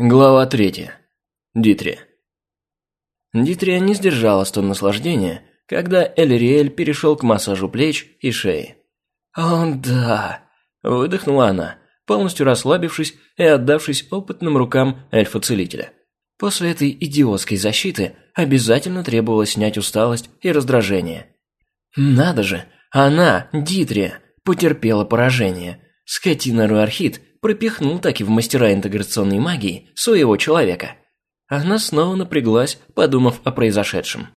Глава третья. Дитри. Дитрия не сдержала стон наслаждения, когда Эльриэль перешел к массажу плеч и шеи. «О, да!» – выдохнула она, полностью расслабившись и отдавшись опытным рукам эльфа-целителя. После этой идиотской защиты обязательно требовалось снять усталость и раздражение. Надо же, она, Дитрия, потерпела поражение. Скотина Руархит пропихнул таки в мастера интеграционной магии своего человека. Она снова напряглась, подумав о произошедшем.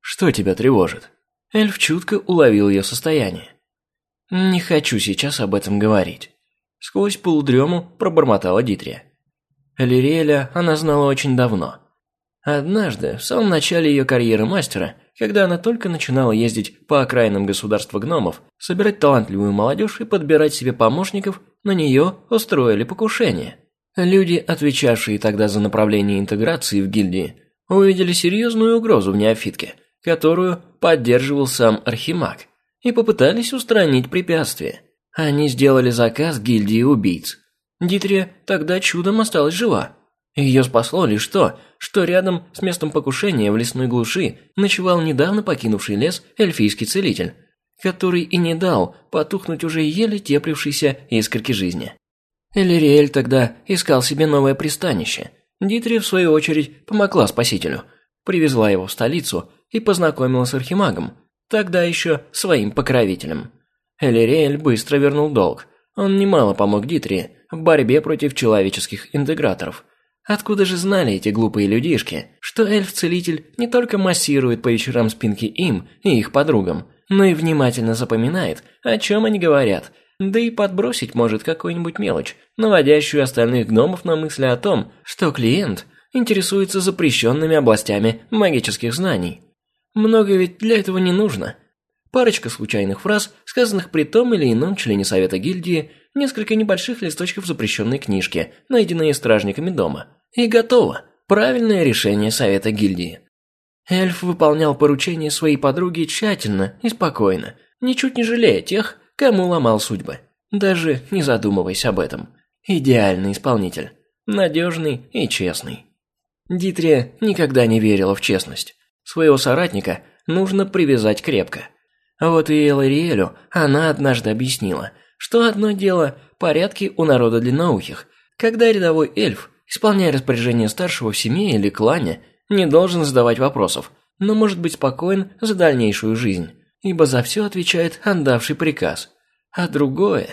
«Что тебя тревожит?» Эльф чутко уловил ее состояние. «Не хочу сейчас об этом говорить». Сквозь полудрему пробормотала Дитрия. Лириэля она знала очень давно. Однажды, в самом начале ее карьеры мастера, когда она только начинала ездить по окраинам государства гномов, собирать талантливую молодежь и подбирать себе помощников, на нее устроили покушение. Люди, отвечавшие тогда за направление интеграции в гильдии, увидели серьезную угрозу в неофитке, которую поддерживал сам Архимаг, и попытались устранить препятствие. Они сделали заказ гильдии убийц. Дитрия тогда чудом осталась жива. Ее спасло лишь то, что рядом с местом покушения в лесной глуши ночевал недавно покинувший лес эльфийский целитель, который и не дал потухнуть уже еле теплившейся искорки жизни. Элириэль тогда искал себе новое пристанище. Дитри, в свою очередь, помогла спасителю, привезла его в столицу и познакомила с архимагом, тогда еще своим покровителем. Элириэль быстро вернул долг. Он немало помог Дитри в борьбе против человеческих интеграторов. Откуда же знали эти глупые людишки, что эльф-целитель не только массирует по вечерам спинки им и их подругам, но и внимательно запоминает, о чем они говорят, да и подбросить может какую-нибудь мелочь, наводящую остальных гномов на мысли о том, что клиент интересуется запрещенными областями магических знаний. Много ведь для этого не нужно. Парочка случайных фраз, сказанных при том или ином члене совета гильдии, несколько небольших листочков запрещенной книжки, найденные стражниками дома. И готово. Правильное решение совета гильдии. Эльф выполнял поручения своей подруги тщательно и спокойно, ничуть не жалея тех, кому ломал судьбы. Даже не задумываясь об этом. Идеальный исполнитель. Надежный и честный. Дитрия никогда не верила в честность. Своего соратника нужно привязать крепко. Вот и Элариэлю она однажды объяснила, что одно дело – порядки у народа длинноухих, когда рядовой эльф, исполняя распоряжение старшего в семье или клане – не должен задавать вопросов, но может быть спокоен за дальнейшую жизнь, ибо за все отвечает отдавший приказ. А другое...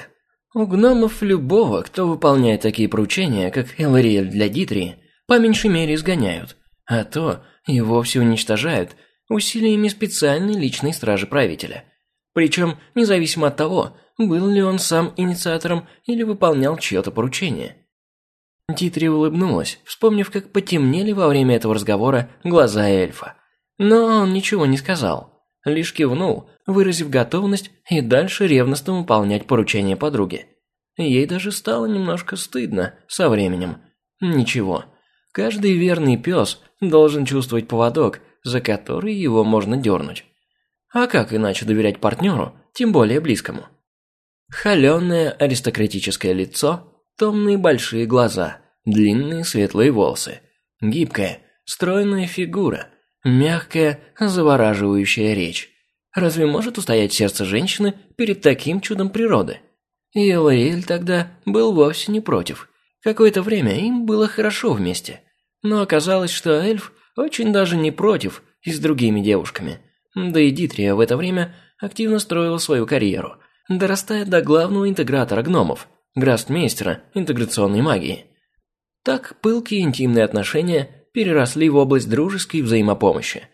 У гномов любого, кто выполняет такие поручения, как Элариэль для Дитрии, по меньшей мере изгоняют, а то и вовсе уничтожают усилиями специальной личной стражи правителя. Причем независимо от того, был ли он сам инициатором или выполнял чье-то поручение. Титри улыбнулась, вспомнив, как потемнели во время этого разговора глаза эльфа. Но он ничего не сказал, лишь кивнул, выразив готовность и дальше ревностно выполнять поручения подруги. Ей даже стало немножко стыдно со временем. Ничего, каждый верный пес должен чувствовать поводок, за который его можно дернуть. А как иначе доверять партнеру, тем более близкому? Холеное аристократическое лицо, томные большие глаза, длинные светлые волосы, гибкая, стройная фигура, мягкая, завораживающая речь. Разве может устоять сердце женщины перед таким чудом природы? И Элаэль тогда был вовсе не против. Какое-то время им было хорошо вместе. Но оказалось, что эльф очень даже не против и с другими девушками. Да и Дитрия в это время активно строила свою карьеру, дорастая до главного интегратора гномов, грастмейстера интеграционной магии. Так пылкие интимные отношения переросли в область дружеской взаимопомощи.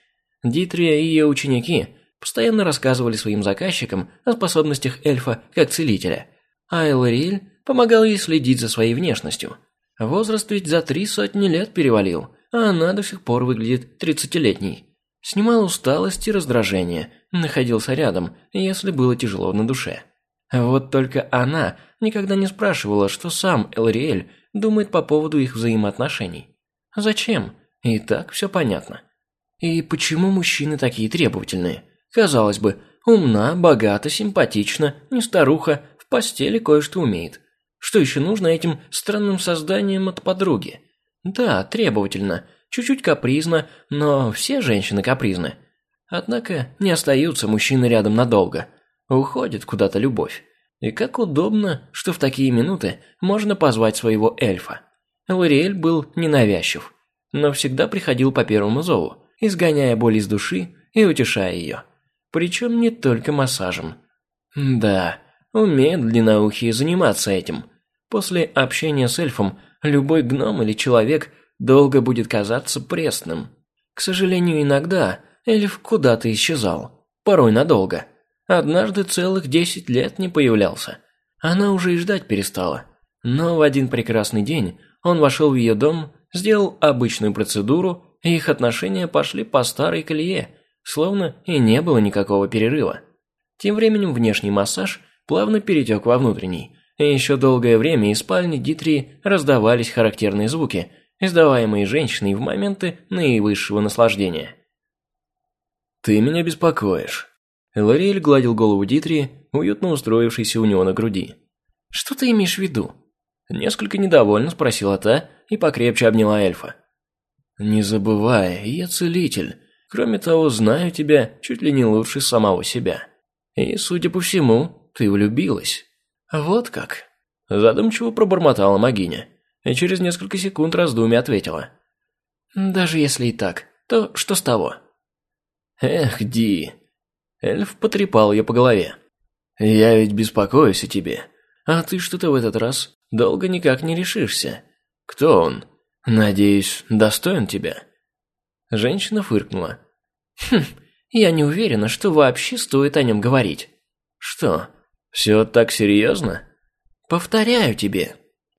Дитрия и ее ученики постоянно рассказывали своим заказчикам о способностях эльфа как целителя, а Элариэль помогал ей следить за своей внешностью. Возраст ведь за три сотни лет перевалил, а она до сих пор выглядит тридцатилетней. Снимал усталость и раздражение, находился рядом, если было тяжело на душе. Вот только она никогда не спрашивала, что сам Элариэль думает по поводу их взаимоотношений. Зачем? И так все понятно. И почему мужчины такие требовательные? Казалось бы, умна, богата, симпатична, не старуха, в постели кое-что умеет. Что еще нужно этим странным созданиям от подруги? Да, требовательно, чуть-чуть капризно, но все женщины капризны. Однако не остаются мужчины рядом надолго. Уходит куда-то любовь. И как удобно, что в такие минуты можно позвать своего эльфа. Лориэль был ненавязчив, но всегда приходил по первому зову, изгоняя боль из души и утешая ее. Причем не только массажем. Да, умеют длинноухие заниматься этим. После общения с эльфом любой гном или человек долго будет казаться пресным. К сожалению, иногда эльф куда-то исчезал, порой надолго. Однажды целых десять лет не появлялся. Она уже и ждать перестала. Но в один прекрасный день он вошел в ее дом, сделал обычную процедуру, и их отношения пошли по старой колее, словно и не было никакого перерыва. Тем временем внешний массаж плавно перетек во внутренний, и еще долгое время из спальни Дитри раздавались характерные звуки, издаваемые женщиной в моменты наивысшего наслаждения. «Ты меня беспокоишь». Лориэль гладил голову Дитри, уютно устроившейся у него на груди. «Что ты имеешь в виду?» Несколько недовольно спросила та и покрепче обняла эльфа. «Не забывай, я целитель. Кроме того, знаю тебя чуть ли не лучше самого себя. И, судя по всему, ты влюбилась». «Вот как?» Задумчиво пробормотала Магиня, и через несколько секунд раздумья ответила. «Даже если и так, то что с того?» «Эх, Ди!» Эльф потрепал ее по голове. «Я ведь беспокоюсь о тебе, а ты что-то в этот раз долго никак не решишься. Кто он? Надеюсь, достоин тебя?» Женщина фыркнула. «Хм, я не уверена, что вообще стоит о нем говорить». «Что, все так серьезно?» «Повторяю тебе».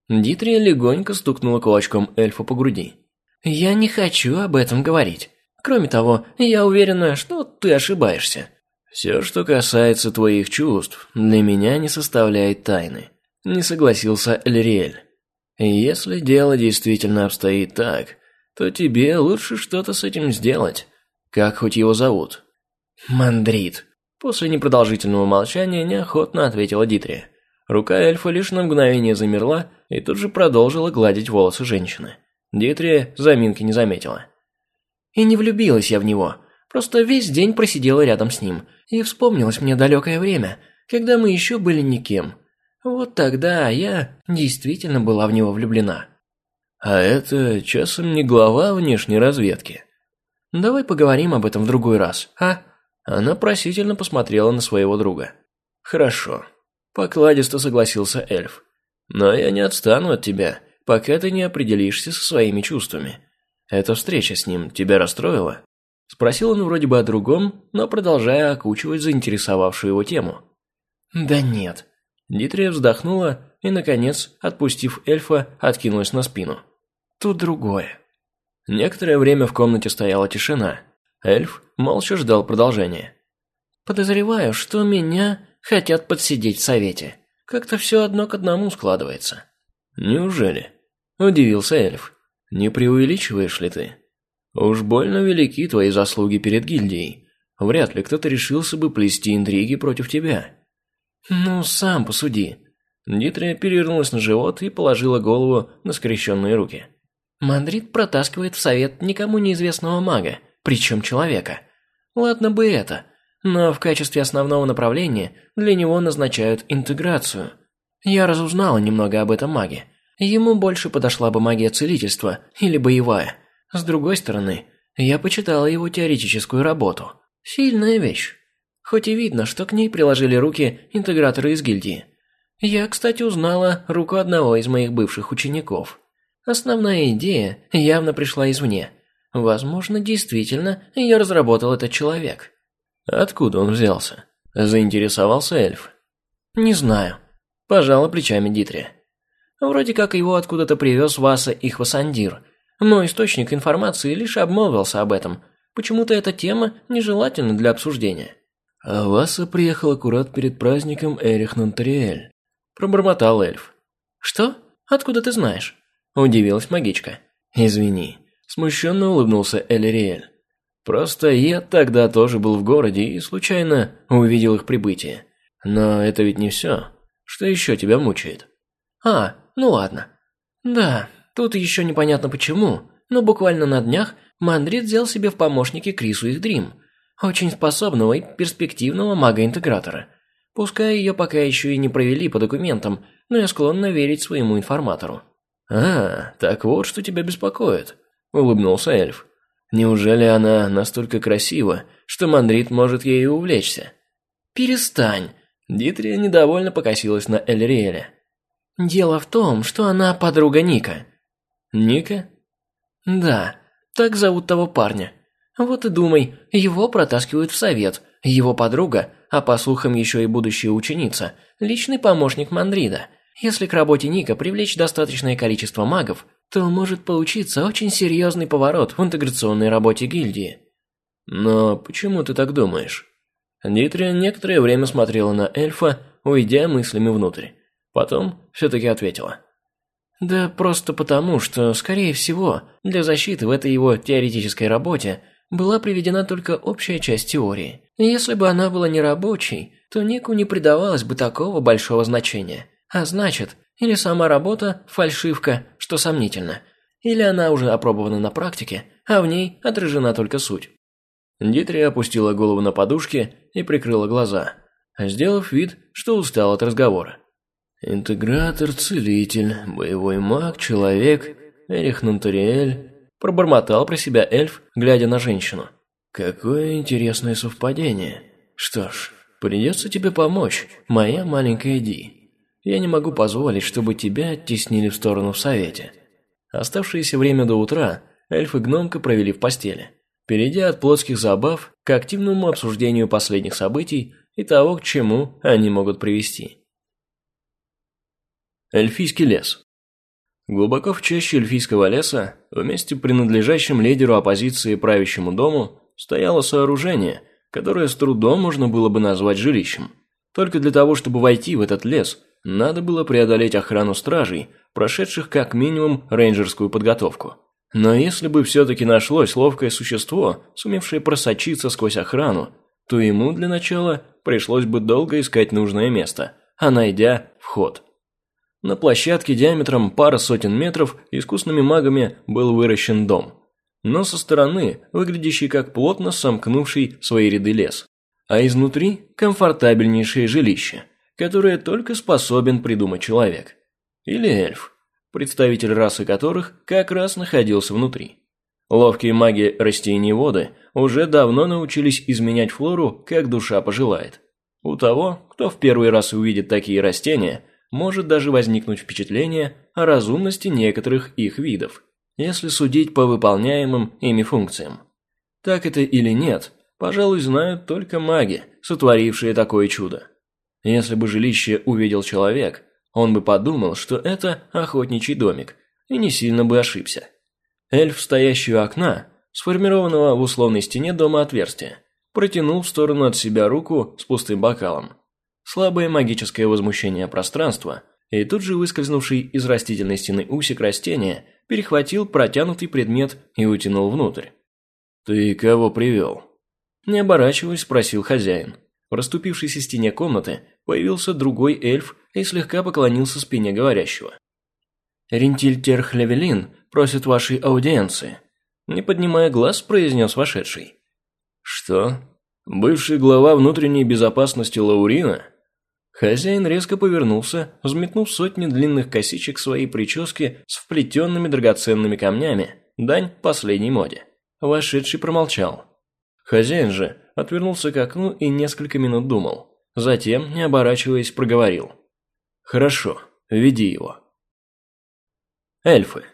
Дитрия легонько стукнула кулачком эльфа по груди. «Я не хочу об этом говорить. Кроме того, я уверена, что ты ошибаешься». «Все, что касается твоих чувств, для меня не составляет тайны», – не согласился Эльриэль. «Если дело действительно обстоит так, то тебе лучше что-то с этим сделать. Как хоть его зовут?» «Мандрит», – после непродолжительного молчания неохотно ответила Дитрия. Рука эльфа лишь на мгновение замерла и тут же продолжила гладить волосы женщины. Дитрия заминки не заметила. «И не влюбилась я в него, просто весь день просидела рядом с ним, и вспомнилось мне далекое время, когда мы еще были никем. Вот тогда я действительно была в него влюблена». А это часом не глава внешней разведки. Давай поговорим об этом в другой раз, а? Она просительно посмотрела на своего друга. Хорошо. Покладисто согласился эльф. Но я не отстану от тебя, пока ты не определишься со своими чувствами. Эта встреча с ним тебя расстроила? Спросил он вроде бы о другом, но продолжая окучивать заинтересовавшую его тему. Да нет. Дитрия вздохнула и, наконец, отпустив эльфа, откинулась на спину. Тут другое. Некоторое время в комнате стояла тишина. Эльф молча ждал продолжения. «Подозреваю, что меня хотят подсидеть в совете. Как-то все одно к одному складывается». «Неужели?» – удивился эльф. «Не преувеличиваешь ли ты? Уж больно велики твои заслуги перед гильдией. Вряд ли кто-то решился бы плести интриги против тебя». «Ну, сам посуди. Дитрия перевернулась на живот и положила голову на скрещенные руки. Мандрит протаскивает в совет никому неизвестного мага, причем человека. Ладно бы это, но в качестве основного направления для него назначают интеграцию. Я разузнала немного об этом маге. Ему больше подошла бы магия целительства или боевая. С другой стороны, я почитала его теоретическую работу. Сильная вещь. Хоть и видно, что к ней приложили руки интеграторы из гильдии. Я, кстати, узнала руку одного из моих бывших учеников. Основная идея явно пришла извне. Возможно, действительно, ее разработал этот человек. Откуда он взялся? Заинтересовался эльф. Не знаю. Пожала плечами Дитрия. Вроде как его откуда-то привез Васа и Хвасандир, но источник информации лишь обмолвился об этом. Почему-то эта тема нежелательна для обсуждения. А Васа приехал аккурат перед праздником Эрих Нонтариэль пробормотал эльф. «Что? Откуда ты знаешь?» – удивилась магичка. «Извини», – смущенно улыбнулся Элериэль. «Просто я тогда тоже был в городе и случайно увидел их прибытие. Но это ведь не все. Что еще тебя мучает?» «А, ну ладно. Да, Тут еще непонятно почему, но буквально на днях Мандрит взял себе в помощники Крису их Дрим, очень способного и перспективного мага-интегратора. Пускай ее пока еще и не провели по документам, но я склонна верить своему информатору. «А, так вот, что тебя беспокоит», – улыбнулся эльф. «Неужели она настолько красива, что Мандрит может ею увлечься?» «Перестань!» Дитрия недовольно покосилась на Эльриэля. «Дело в том, что она подруга Ника». «Ника?» «Да, так зовут того парня. Вот и думай, его протаскивают в совет. Его подруга, а по слухам еще и будущая ученица, личный помощник Мандрида. Если к работе Ника привлечь достаточное количество магов, то может получиться очень серьезный поворот в интеграционной работе гильдии. Но почему ты так думаешь? Дитрия некоторое время смотрела на эльфа, уйдя мыслями внутрь. Потом все-таки ответила. Да просто потому, что, скорее всего, для защиты в этой его теоретической работе была приведена только общая часть теории. Если бы она была не рабочей, то Нику не придавалось бы такого большого значения. А значит, или сама работа – фальшивка, что сомнительно, или она уже опробована на практике, а в ней отражена только суть. Дитри опустила голову на подушки и прикрыла глаза, сделав вид, что устал от разговора. «Интегратор, целитель, боевой маг, человек, Эрих Нантариэль», пробормотал про себя эльф, глядя на женщину. «Какое интересное совпадение. Что ж, придется тебе помочь, моя маленькая Ди. Я не могу позволить, чтобы тебя оттеснили в сторону в совете». Оставшееся время до утра эльф и гномка провели в постели, перейдя от плотских забав к активному обсуждению последних событий и того, к чему они могут привести. Эльфийский лес. Глубоко в чаще эльфийского леса, в месте принадлежащем лидеру оппозиции правящему дому, стояло сооружение, которое с трудом можно было бы назвать жилищем. Только для того, чтобы войти в этот лес, надо было преодолеть охрану стражей, прошедших как минимум рейнджерскую подготовку. Но если бы все-таки нашлось ловкое существо, сумевшее просочиться сквозь охрану, то ему для начала пришлось бы долго искать нужное место, а найдя – вход – на площадке диаметром пара сотен метров искусными магами был выращен дом, но со стороны выглядящий как плотно сомкнувший свои ряды лес, а изнутри комфортабельнейшее жилище, которое только способен придумать человек. Или эльф, представитель расы которых как раз находился внутри. Ловкие маги растениеводы уже давно научились изменять флору, как душа пожелает. У того, кто в первый раз увидит такие растения – может даже возникнуть впечатление о разумности некоторых их видов, если судить по выполняемым ими функциям. Так это или нет, пожалуй, знают только маги, сотворившие такое чудо. Если бы жилище увидел человек, он бы подумал, что это охотничий домик, и не сильно бы ошибся. Эльф, стоящий у окна, сформированного в условной стене дома отверстия, протянул в сторону от себя руку с пустым бокалом слабое магическое возмущение пространства, и тут же выскользнувший из растительной стены усик растения перехватил протянутый предмет и утянул внутрь. «Ты кого привел?» Не оборачиваясь, спросил хозяин. В расступившейся стене комнаты появился другой эльф и слегка поклонился спине говорящего. «Рентиль Терхлевелин просит вашей аудиенции», не поднимая глаз, произнес вошедший. «Что? Бывший глава внутренней безопасности Лаурина?» Хозяин резко повернулся, взметнув сотни длинных косичек своей прически с вплетенными драгоценными камнями, дань последней моде. Вошедший промолчал. Хозяин же отвернулся к окну и несколько минут думал. Затем, не оборачиваясь, проговорил. «Хорошо, веди его». Эльфы.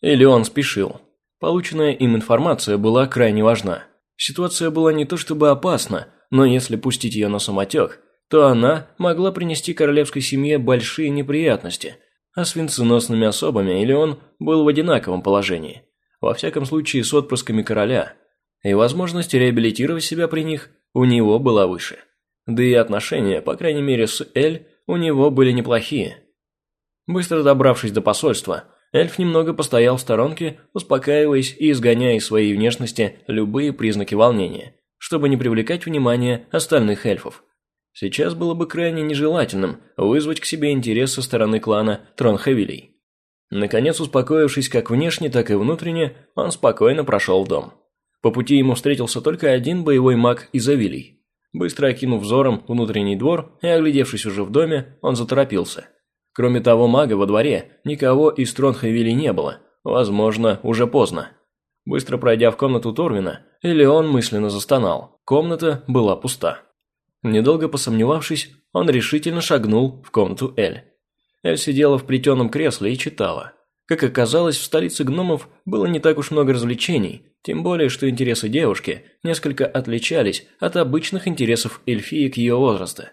Или он спешил. Полученная им информация была крайне важна. Ситуация была не то чтобы опасна, но если пустить ее на самотек – то она могла принести королевской семье большие неприятности, а с венценосными особами или он был в одинаковом положении, во всяком случае с отпрысками короля, и возможность реабилитировать себя при них у него была выше. Да и отношения, по крайней мере с Эль, у него были неплохие. Быстро добравшись до посольства, эльф немного постоял в сторонке, успокаиваясь и изгоняя из своей внешности любые признаки волнения, чтобы не привлекать внимание остальных эльфов. Сейчас было бы крайне нежелательным вызвать к себе интерес со стороны клана Тронхевилей. Наконец, успокоившись как внешне, так и внутренне, он спокойно прошел в дом. По пути ему встретился только один боевой маг из Авилий. Быстро окинув взором внутренний двор и оглядевшись уже в доме, он заторопился. Кроме того мага во дворе, никого из Тронхавили не было, возможно, уже поздно. Быстро пройдя в комнату Торвина, Элеон мысленно застонал. Комната была пуста. Недолго посомневавшись, он решительно шагнул в комнату Эль. Эль сидела в плетеном кресле и читала. Как оказалось, в столице гномов было не так уж много развлечений, тем более, что интересы девушки несколько отличались от обычных интересов эльфиек ее возраста.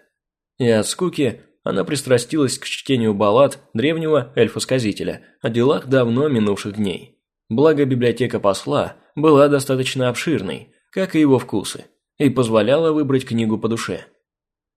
И от скуки она пристрастилась к чтению баллад древнего эльфа-сказителя о делах давно минувших дней. Благо библиотека посла была достаточно обширной, как и его вкусы, и позволяла выбрать книгу по душе.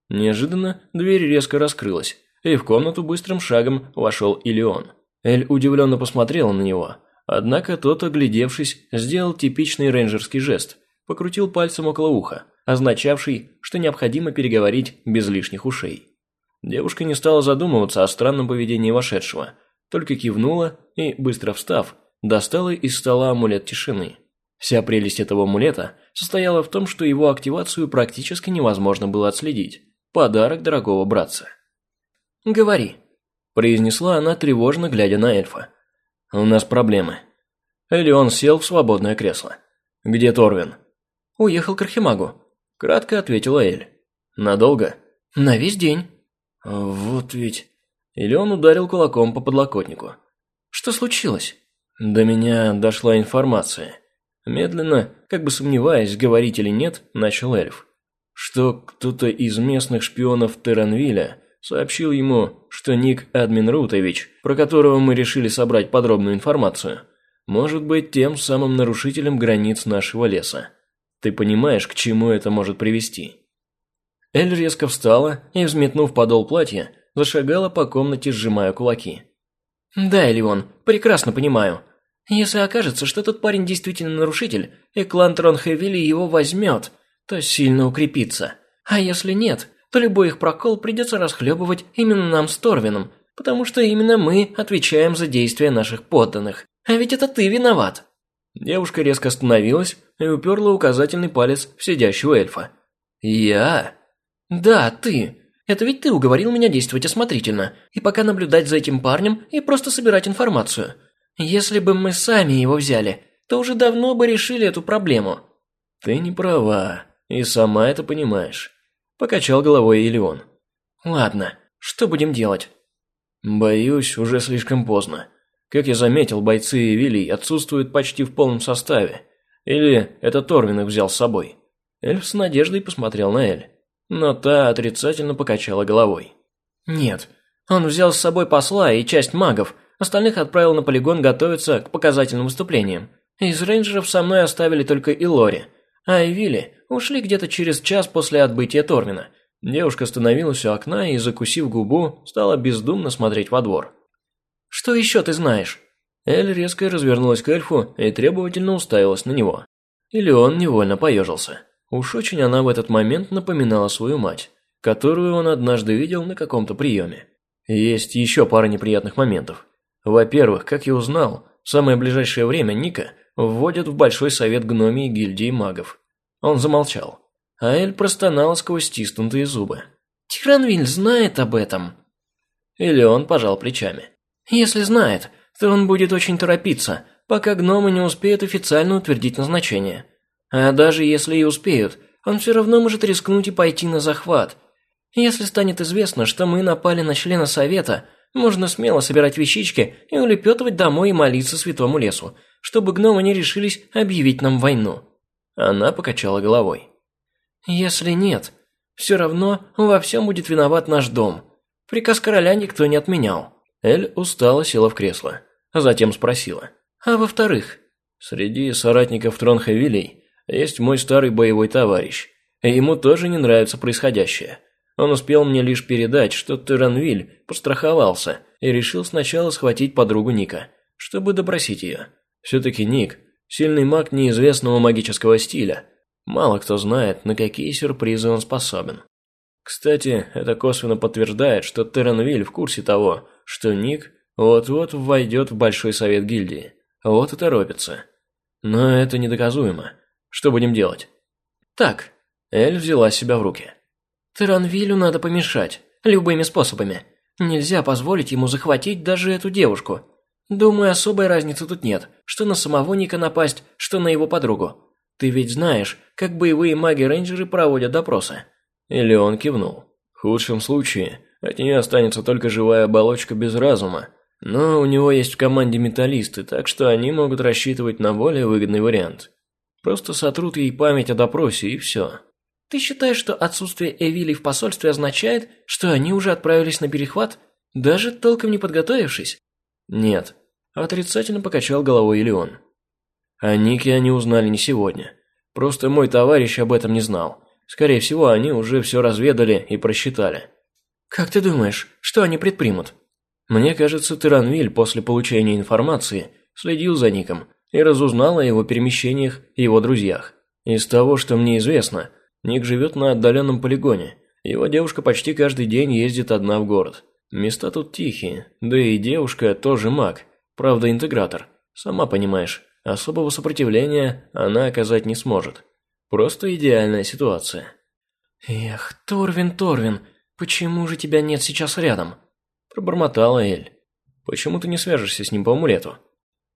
Неожиданно дверь резко раскрылась, и в комнату быстрым шагом вошел Илион. Эль удивленно посмотрела на него, однако тот, оглядевшись, сделал типичный рейнджерский жест, покрутил пальцем около уха, означавший, что необходимо переговорить без лишних ушей. Девушка не стала задумываться о странном поведении вошедшего, только кивнула и, быстро встав, достала из стола амулет тишины. Вся прелесть этого амулета состояла в том, что его активацию практически невозможно было отследить. Подарок дорогого братца. «Говори», – произнесла она, тревожно глядя на эльфа. «У нас проблемы». Элион сел в свободное кресло. «Где Торвин?» «Уехал к Архимагу», – кратко ответила Эль. «Надолго?» «На весь день». «Вот ведь...» Элион ударил кулаком по подлокотнику. «Что случилось?» До меня дошла информация. Медленно, как бы сомневаясь, говорить или нет, начал эльф. Что кто-то из местных шпионов Теранвиля сообщил ему, что Ник Админрутович, про которого мы решили собрать подробную информацию, может быть тем самым нарушителем границ нашего леса. Ты понимаешь, к чему это может привести?» Эль резко встала и, взметнув подол платья, зашагала по комнате, сжимая кулаки. «Да, Элион, прекрасно понимаю. Если окажется, что этот парень действительно нарушитель, и клан Тронхевили его возьмет, то сильно укрепится. А если нет, то любой их прокол придется расхлебывать именно нам с Торвином, потому что именно мы отвечаем за действия наших подданных. А ведь это ты виноват». Девушка резко остановилась и уперла указательный палец в сидящего эльфа. «Я?» «Да, ты. Это ведь ты уговорил меня действовать осмотрительно, и пока наблюдать за этим парнем и просто собирать информацию. Если бы мы сами его взяли, то уже давно бы решили эту проблему». «Ты не права, и сама это понимаешь. Покачал головой Илион. «Ладно, что будем делать?» «Боюсь, уже слишком поздно. Как я заметил, бойцы Вилли отсутствуют почти в полном составе. Или это Торвин их взял с собой?» Эльф с надеждой посмотрел на Эль, но та отрицательно покачала головой. «Нет, он взял с собой посла и часть магов, остальных отправил на полигон готовиться к показательным выступлениям. Из рейнджеров со мной оставили только Илори, а Вилли ушли где-то через час после отбытия Торвина. Девушка остановилась у окна и, закусив губу, стала бездумно смотреть во двор. «Что еще ты знаешь?» Эль резко развернулась к эльфу и требовательно уставилась на него. Или он невольно поежился. Уж очень она в этот момент напоминала свою мать, которую он однажды видел на каком-то приеме. Есть еще пара неприятных моментов. Во-первых, как я узнал, в самое ближайшее время Ника вводят в Большой Совет Гномии Гильдии Магов. Он замолчал. А Эль простонала сквозь стиснутые зубы. «Тиранвиль знает об этом?» Или он пожал плечами. «Если знает, то он будет очень торопиться, пока гномы не успеют официально утвердить назначение. А даже если и успеют, он все равно может рискнуть и пойти на захват. Если станет известно, что мы напали на члена совета, можно смело собирать вещички и улепетывать домой и молиться святому лесу, чтобы гномы не решились объявить нам войну. Она покачала головой. «Если нет, все равно во всем будет виноват наш дом. Приказ короля никто не отменял». Эль устало села в кресло, а затем спросила. «А во-вторых?» «Среди соратников Тронхевилей есть мой старый боевой товарищ, и ему тоже не нравится происходящее. Он успел мне лишь передать, что Теранвиль постраховался и решил сначала схватить подругу Ника, чтобы допросить ее. Все-таки Ник Сильный маг неизвестного магического стиля. Мало кто знает, на какие сюрпризы он способен. Кстати, это косвенно подтверждает, что Терренвиль в курсе того, что Ник Вот-вот войдет в Большой Совет Гильдии. Вот и торопится. Но это недоказуемо. Что будем делать? Так, Эль взяла себя в руки. Таранвилю надо помешать. Любыми способами. Нельзя позволить ему захватить даже эту девушку. Думаю, особой разницы тут нет, что на самого Ника напасть, что на его подругу. Ты ведь знаешь, как боевые маги-рейнджеры проводят допросы. Или он кивнул. В худшем случае от нее останется только живая оболочка без разума. Но у него есть в команде металлисты, так что они могут рассчитывать на более выгодный вариант. Просто сотрут ей память о допросе и все. Ты считаешь, что отсутствие Эвили в посольстве означает, что они уже отправились на перехват, даже толком не подготовившись? Нет. Отрицательно покачал головой Илион. О Нике они узнали не сегодня. Просто мой товарищ об этом не знал. Скорее всего, они уже все разведали и просчитали. Как ты думаешь, что они предпримут? Мне кажется, Тиранвиль после получения информации следил за Ником и разузнал о его перемещениях и его друзьях. Из того, что мне известно, Ник живет на отдаленном полигоне. Его девушка почти каждый день ездит одна в город. Места тут тихие, да и девушка тоже маг, правда интегратор. Сама понимаешь, особого сопротивления она оказать не сможет. Просто идеальная ситуация. «Эх, Торвин, Торвин, почему же тебя нет сейчас рядом?» Пробормотала Эль. «Почему ты не свяжешься с ним по амулету?»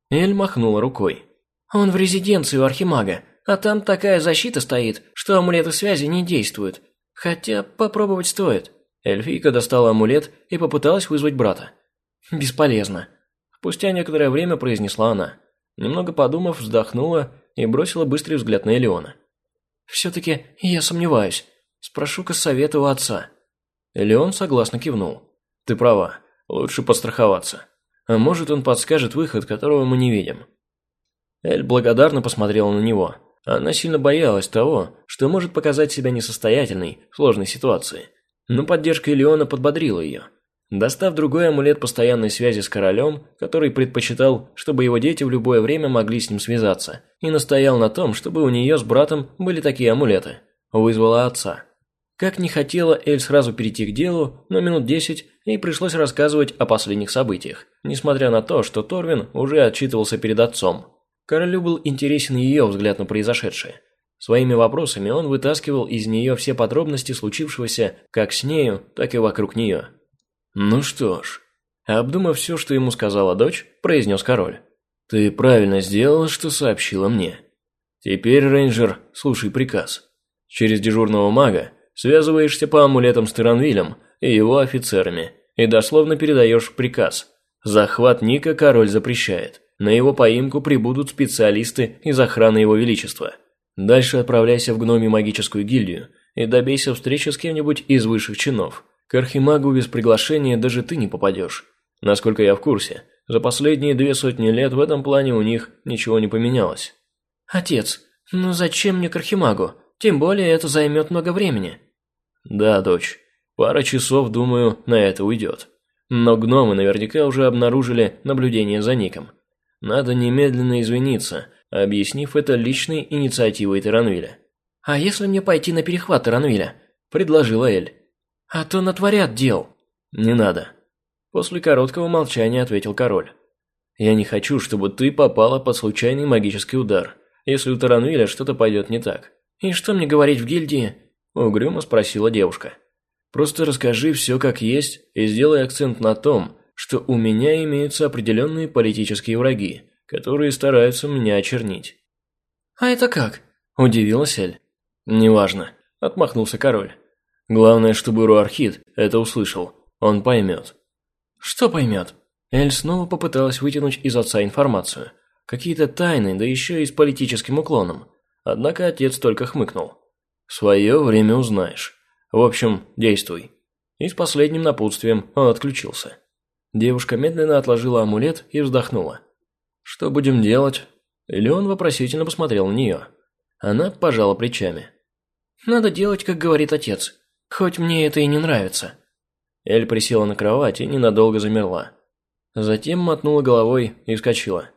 Эль махнула рукой. «Он в резиденции у Архимага. А там такая защита стоит, что амулеты связи не действуют. Хотя попробовать стоит. Эльфийка достала амулет и попыталась вызвать брата. Бесполезно. Спустя некоторое время произнесла она. Немного подумав, вздохнула и бросила быстрый взгляд на Элеона. «Все-таки я сомневаюсь. Спрошу-ка совета у отца». Элеон согласно кивнул. «Ты права. Лучше подстраховаться. А может, он подскажет выход, которого мы не видим». Эль благодарно посмотрела на него. Она сильно боялась того, что может показать себя несостоятельной в сложной ситуации. Но поддержка Илеона подбодрила ее. Достав другой амулет постоянной связи с королем, который предпочитал, чтобы его дети в любое время могли с ним связаться, и настоял на том, чтобы у нее с братом были такие амулеты, вызвала отца. Как не хотела Эль сразу перейти к делу, но минут десять ей пришлось рассказывать о последних событиях, несмотря на то, что Торвин уже отчитывался перед отцом. Королю был интересен ее взгляд на произошедшее. Своими вопросами он вытаскивал из нее все подробности случившегося как с нею, так и вокруг нее. «Ну что ж», обдумав все, что ему сказала дочь, произнес король. «Ты правильно сделала, что сообщила мне. Теперь, рейнджер, слушай приказ. Через дежурного мага связываешься по амулетам с Тиранвилем и его офицерами и дословно передаешь приказ. Захват Ника король запрещает. На его поимку прибудут специалисты из охраны его величества. Дальше отправляйся в гноми магическую гильдию и добейся встречи с кем-нибудь из высших чинов. К архимагу без приглашения даже ты не попадешь. Насколько я в курсе, за последние две сотни лет в этом плане у них ничего не поменялось. Отец, ну зачем мне к архимагу? Тем более это займет много времени. Да, дочь, пара часов, думаю, на это уйдет. Но гномы наверняка уже обнаружили наблюдение за Ником. Надо немедленно извиниться, объяснив это личной инициативой Таранвиля. «А если мне пойти на перехват Таранвиля?» – предложила Эль. «А то натворят дел». «Не надо». После короткого молчания ответил король. «Я не хочу, чтобы ты попала под случайный магический удар, если у Таранвиля что-то пойдет не так». «И что мне говорить в гильдии?» – угрюмо спросила девушка. «Просто расскажи все как есть и сделай акцент на том, что у меня имеются определенные политические враги, которые стараются меня очернить». «А это как?» – удивилась Эль. «Неважно», – отмахнулся король. «Главное, чтобы Руархид это услышал. Он поймет». «Что поймет?» Эль снова попыталась вытянуть из отца информацию. Какие-то тайны, да еще и с политическим уклоном. Однако отец только хмыкнул. «В свое время узнаешь. В общем, действуй». И с последним напутствием он отключился. Девушка медленно отложила амулет и вздохнула. «Что будем делать?» Леон вопросительно посмотрел на нее. Она пожала плечами. «Надо делать, как говорит отец. Хоть мне это и не нравится». Эль присела на кровать и ненадолго замерла. Затем мотнула головой и вскочила.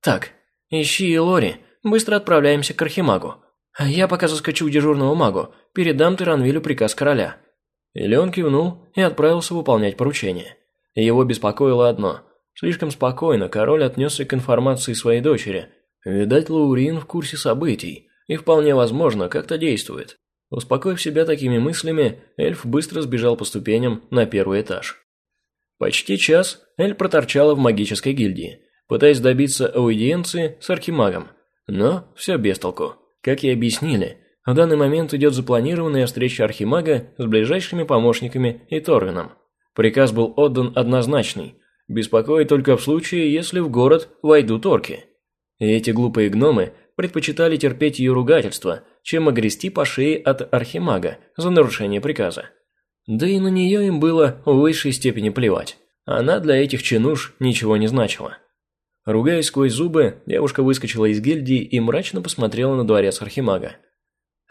«Так, ищи Лори, быстро отправляемся к Архимагу. А я пока заскочу к дежурному магу, передам Тиранвилю приказ короля». И Леон кивнул и отправился выполнять поручение. Его беспокоило одно. Слишком спокойно король отнесся к информации своей дочери. Видать, Лаурин в курсе событий и вполне возможно как-то действует. Успокоив себя такими мыслями, эльф быстро сбежал по ступеням на первый этаж. Почти час Эль проторчала в магической гильдии, пытаясь добиться аудиенции с архимагом, но все без толку. Как и объяснили, в данный момент идет запланированная встреча архимага с ближайшими помощниками и Торвином. Приказ был отдан однозначный – беспокоить только в случае, если в город войдут орки. И эти глупые гномы предпочитали терпеть ее ругательство, чем огрести по шее от архимага за нарушение приказа. Да и на нее им было в высшей степени плевать. Она для этих чинуш ничего не значила. Ругаясь сквозь зубы, девушка выскочила из гильдии и мрачно посмотрела на дворец Архимага.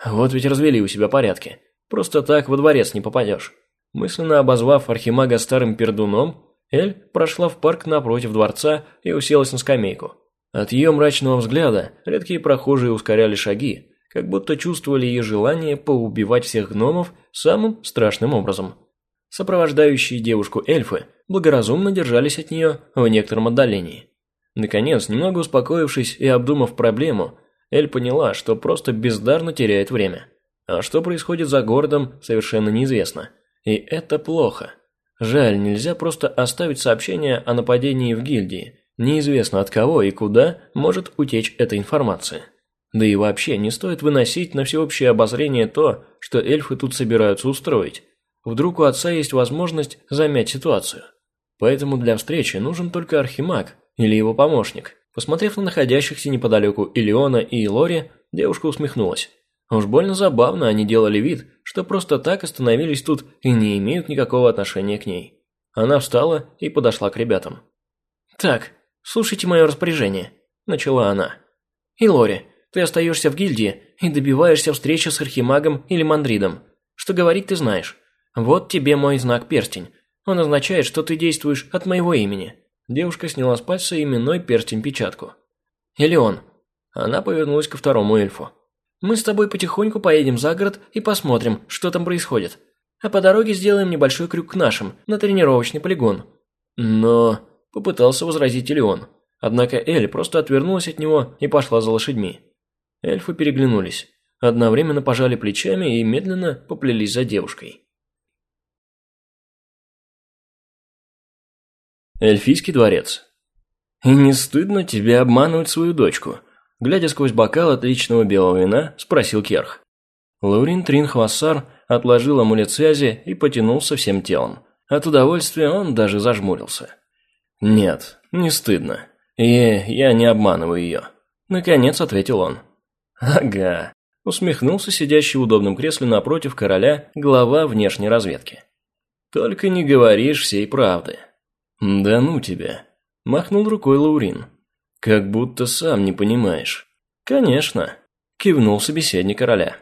Вот ведь развели у себя порядки. Просто так во дворец не попадешь. Мысленно обозвав Архимага старым пердуном, Эль прошла в парк напротив дворца и уселась на скамейку. От ее мрачного взгляда редкие прохожие ускоряли шаги, как будто чувствовали ее желание поубивать всех гномов самым страшным образом. Сопровождающие девушку эльфы благоразумно держались от нее в некотором отдалении. Наконец, немного успокоившись и обдумав проблему, Эль поняла, что просто бездарно теряет время. А что происходит за городом, совершенно неизвестно. И это плохо. Жаль, нельзя просто оставить сообщение о нападении в гильдии. Неизвестно от кого и куда может утечь эта информация. Да и вообще не стоит выносить на всеобщее обозрение то, что эльфы тут собираются устроить. Вдруг у отца есть возможность замять ситуацию. Поэтому для встречи нужен только архимаг или его помощник. Посмотрев на находящихся неподалеку Илиона и Лори, девушка усмехнулась. Уж больно забавно они делали вид, что просто так остановились тут и не имеют никакого отношения к ней. Она встала и подошла к ребятам. «Так, слушайте мое распоряжение», – начала она. «И Лори, ты остаешься в гильдии и добиваешься встречи с Архимагом или Мандридом. Что говорить ты знаешь. Вот тебе мой знак перстень. Он означает, что ты действуешь от моего имени». Девушка сняла с пальца именной перстень-печатку. «Элеон». Она повернулась ко второму эльфу. «Мы с тобой потихоньку поедем за город и посмотрим, что там происходит. А по дороге сделаем небольшой крюк к нашим, на тренировочный полигон». «Но...» – попытался возразить Элеон. Однако Эль просто отвернулась от него и пошла за лошадьми. Эльфы переглянулись, одновременно пожали плечами и медленно поплелись за девушкой. Эльфийский дворец. «И не стыдно тебе обманывать свою дочку?» Глядя сквозь бокал отличного белого вина, спросил Керх. Лаурин Тринхвассар отложил амулет связи и потянулся всем телом. От удовольствия он даже зажмурился. «Нет, не стыдно. И я не обманываю ее», – наконец ответил он. «Ага», – усмехнулся сидящий в удобном кресле напротив короля глава внешней разведки. «Только не говоришь всей правды». «Да ну тебя», – махнул рукой Лаурин. «Как будто сам не понимаешь». «Конечно», – кивнул собеседник короля.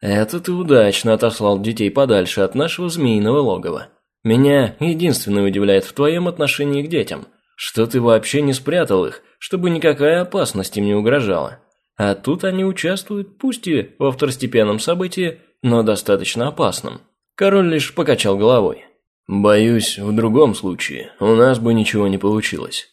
«Это ты удачно отослал детей подальше от нашего змеиного логова. Меня единственное удивляет в твоем отношении к детям, что ты вообще не спрятал их, чтобы никакая опасность им не угрожала». А тут они участвуют, пусть и во второстепенном событии, но достаточно опасном. Король лишь покачал головой. «Боюсь, в другом случае у нас бы ничего не получилось.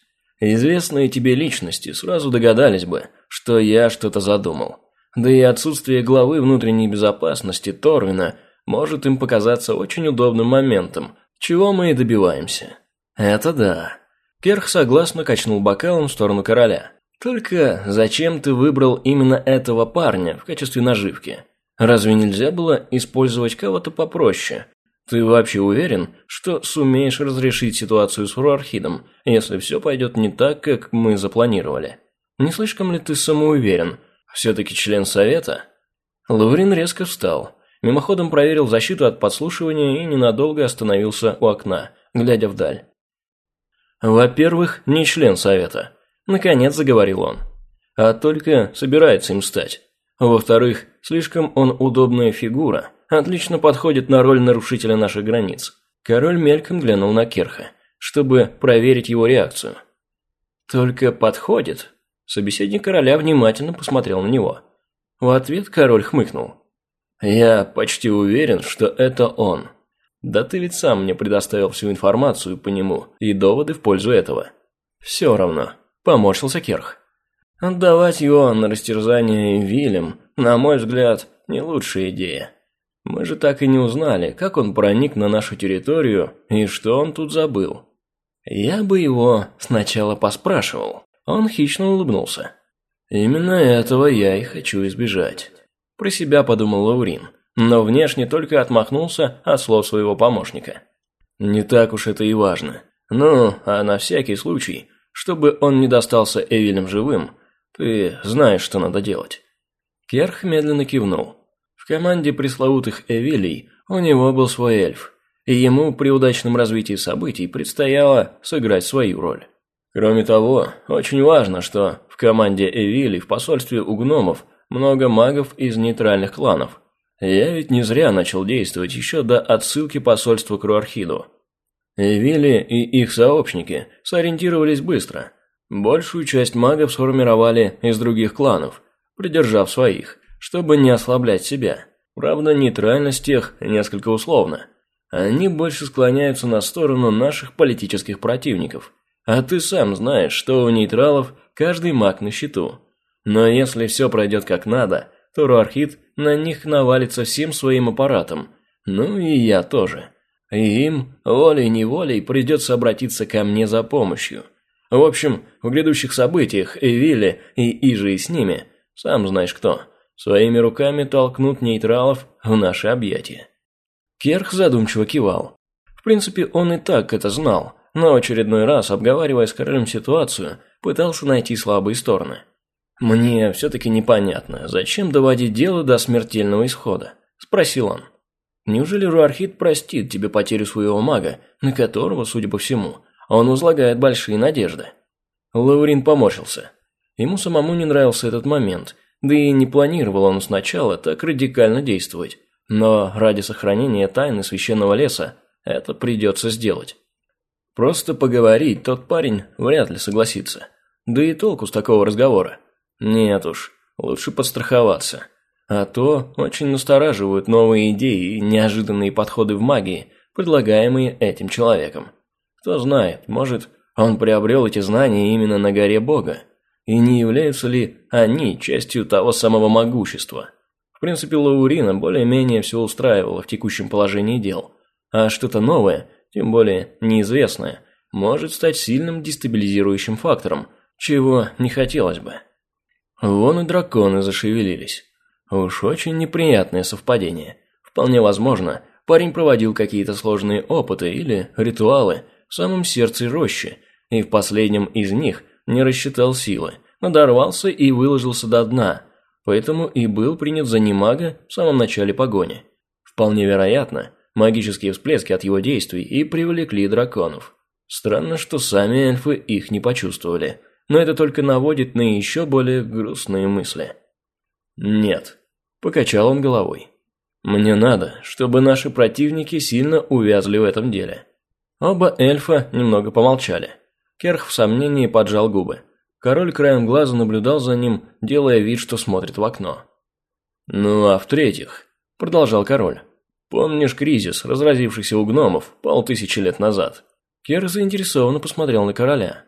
Известные тебе личности сразу догадались бы, что я что-то задумал. Да и отсутствие главы внутренней безопасности Торвина может им показаться очень удобным моментом, чего мы и добиваемся. Это да». Керх согласно качнул бокалом в сторону короля. Только зачем ты выбрал именно этого парня в качестве наживки? Разве нельзя было использовать кого-то попроще? Ты вообще уверен, что сумеешь разрешить ситуацию с Фруархидом, если все пойдет не так, как мы запланировали? Не слишком ли ты самоуверен? Все-таки член совета? Лаврин резко встал, мимоходом проверил защиту от подслушивания и ненадолго остановился у окна, глядя вдаль. Во-первых, не член совета. Наконец заговорил он. А только собирается им стать. Во-вторых, слишком он удобная фигура, отлично подходит на роль нарушителя наших границ. Король мельком глянул на Керха, чтобы проверить его реакцию. «Только подходит?» Собеседник короля внимательно посмотрел на него. В ответ король хмыкнул. «Я почти уверен, что это он. Да ты ведь сам мне предоставил всю информацию по нему и доводы в пользу этого. Все равно, поморщился Керх. Отдавать его на растерзание Вильям, на мой взгляд, не лучшая идея. Мы же так и не узнали, как он проник на нашу территорию и что он тут забыл. Я бы его сначала поспрашивал. Он хищно улыбнулся. Именно этого я и хочу избежать. Про себя подумал Лаурин, но внешне только отмахнулся от слов своего помощника. Не так уж это и важно. Ну, а на всякий случай, чтобы он не достался Эвелем живым, ты знаешь, что надо делать. Керх медленно кивнул. В команде пресловутых Эвелей у него был свой эльф, и ему при удачном развитии событий предстояло сыграть свою роль. Кроме того, очень важно, что в команде Эвилей в посольстве у гномов много магов из нейтральных кланов. Я ведь не зря начал действовать еще до отсылки посольства к Руархиду. Эвили и их сообщники сориентировались быстро. Большую часть магов сформировали из других кланов, придержав своих чтобы не ослаблять себя. Правда, нейтральность тех несколько условна. Они больше склоняются на сторону наших политических противников. А ты сам знаешь, что у нейтралов каждый маг на счету. Но если все пройдет как надо, то Руархит на них навалится всем своим аппаратом. Ну и я тоже. И им, волей-неволей, придется обратиться ко мне за помощью. В общем, в грядущих событиях Эвилли и Ижи с ними, сам знаешь кто – своими руками толкнут нейтралов в наши объятия. Керх задумчиво кивал. В принципе, он и так это знал, но очередной раз, обговаривая с королем ситуацию, пытался найти слабые стороны. «Мне все-таки непонятно, зачем доводить дело до смертельного исхода?» – спросил он. «Неужели Руархит простит тебе потерю своего мага, на которого, судя по всему, он возлагает большие надежды?» Лаурин поморщился. Ему самому не нравился этот момент, да и не планировал он сначала так радикально действовать. Но ради сохранения тайны священного леса это придется сделать. Просто поговорить тот парень вряд ли согласится. Да и толку с такого разговора. Нет уж, лучше подстраховаться. А то очень настораживают новые идеи и неожиданные подходы в магии, предлагаемые этим человеком. Кто знает, может, он приобрел эти знания именно на горе Бога. И не являются ли они частью того самого могущества? В принципе, Лаурина более-менее все устраивало в текущем положении дел. А что-то новое, тем более неизвестное, может стать сильным дестабилизирующим фактором, чего не хотелось бы. Вон и драконы зашевелились. Уж очень неприятное совпадение. Вполне возможно, парень проводил какие-то сложные опыты или ритуалы в самом сердце рощи, и в последнем из них – не рассчитал силы, надорвался и выложился до дна, поэтому и был принят за немага в самом начале погони. Вполне вероятно, магические всплески от его действий и привлекли драконов. Странно, что сами эльфы их не почувствовали, но это только наводит на еще более грустные мысли. «Нет», – покачал он головой. «Мне надо, чтобы наши противники сильно увязли в этом деле». Оба эльфа немного помолчали – Керх в сомнении поджал губы. Король краем глаза наблюдал за ним, делая вид, что смотрит в окно. «Ну а в-третьих», – продолжал король, – «помнишь кризис, разразившийся у гномов полтысячи лет назад?» Кер заинтересованно посмотрел на короля.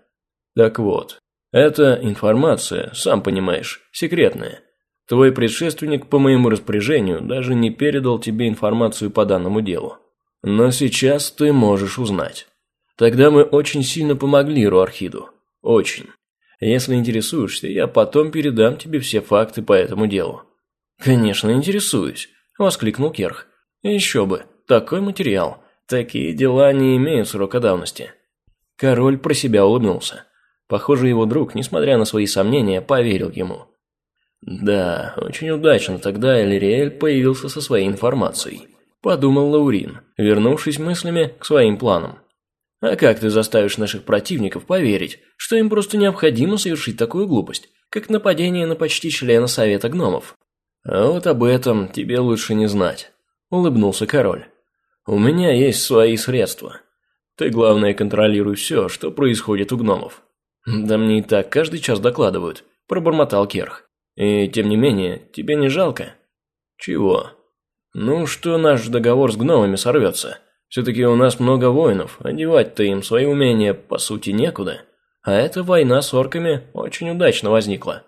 «Так вот, эта информация, сам понимаешь, секретная. Твой предшественник по моему распоряжению даже не передал тебе информацию по данному делу. Но сейчас ты можешь узнать». Тогда мы очень сильно помогли Руархиду. Очень. Если интересуешься, я потом передам тебе все факты по этому делу». «Конечно, интересуюсь», – воскликнул Керх. «Еще бы, такой материал. Такие дела не имеют срока давности». Король про себя улыбнулся. Похоже, его друг, несмотря на свои сомнения, поверил ему. «Да, очень удачно тогда Элириэль появился со своей информацией», – подумал Лаурин, вернувшись мыслями к своим планам. А как ты заставишь наших противников поверить, что им просто необходимо совершить такую глупость, как нападение на почти члена Совета Гномов? А вот об этом тебе лучше не знать, улыбнулся король. У меня есть свои средства. Ты, главное, контролируй все, что происходит у гномов. Да мне и так каждый час докладывают, пробормотал Керх. И тем не менее, тебе не жалко? Чего? Ну, что наш договор с гномами сорвется. Все-таки у нас много воинов, одевать-то им свои умения по сути некуда. А эта война с орками очень удачно возникла.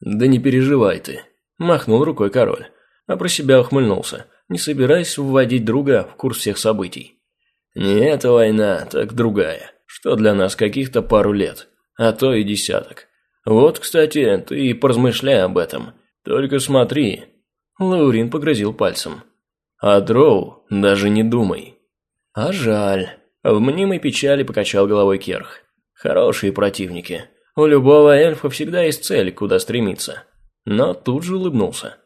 Да не переживай ты, махнул рукой король, а про себя ухмыльнулся, не собираясь вводить друга в курс всех событий. Не эта война, так другая, что для нас каких-то пару лет, а то и десяток. Вот, кстати, ты и поразмышляй об этом. Только смотри. Лаурин погрозил пальцем. А дроу даже не думай. А жаль. В мнимой печали покачал головой Керх. Хорошие противники. У любого эльфа всегда есть цель, куда стремиться. Но тут же улыбнулся.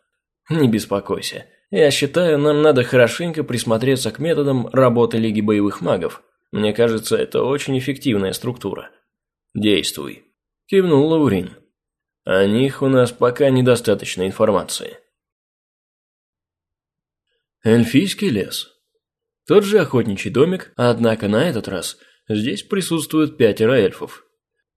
Не беспокойся. Я считаю, нам надо хорошенько присмотреться к методам работы Лиги боевых магов. Мне кажется, это очень эффективная структура. Действуй. Кивнул Лаурин. О них у нас пока недостаточно информации. Эльфийский лес. Тот же охотничий домик, однако на этот раз здесь присутствуют пятеро эльфов.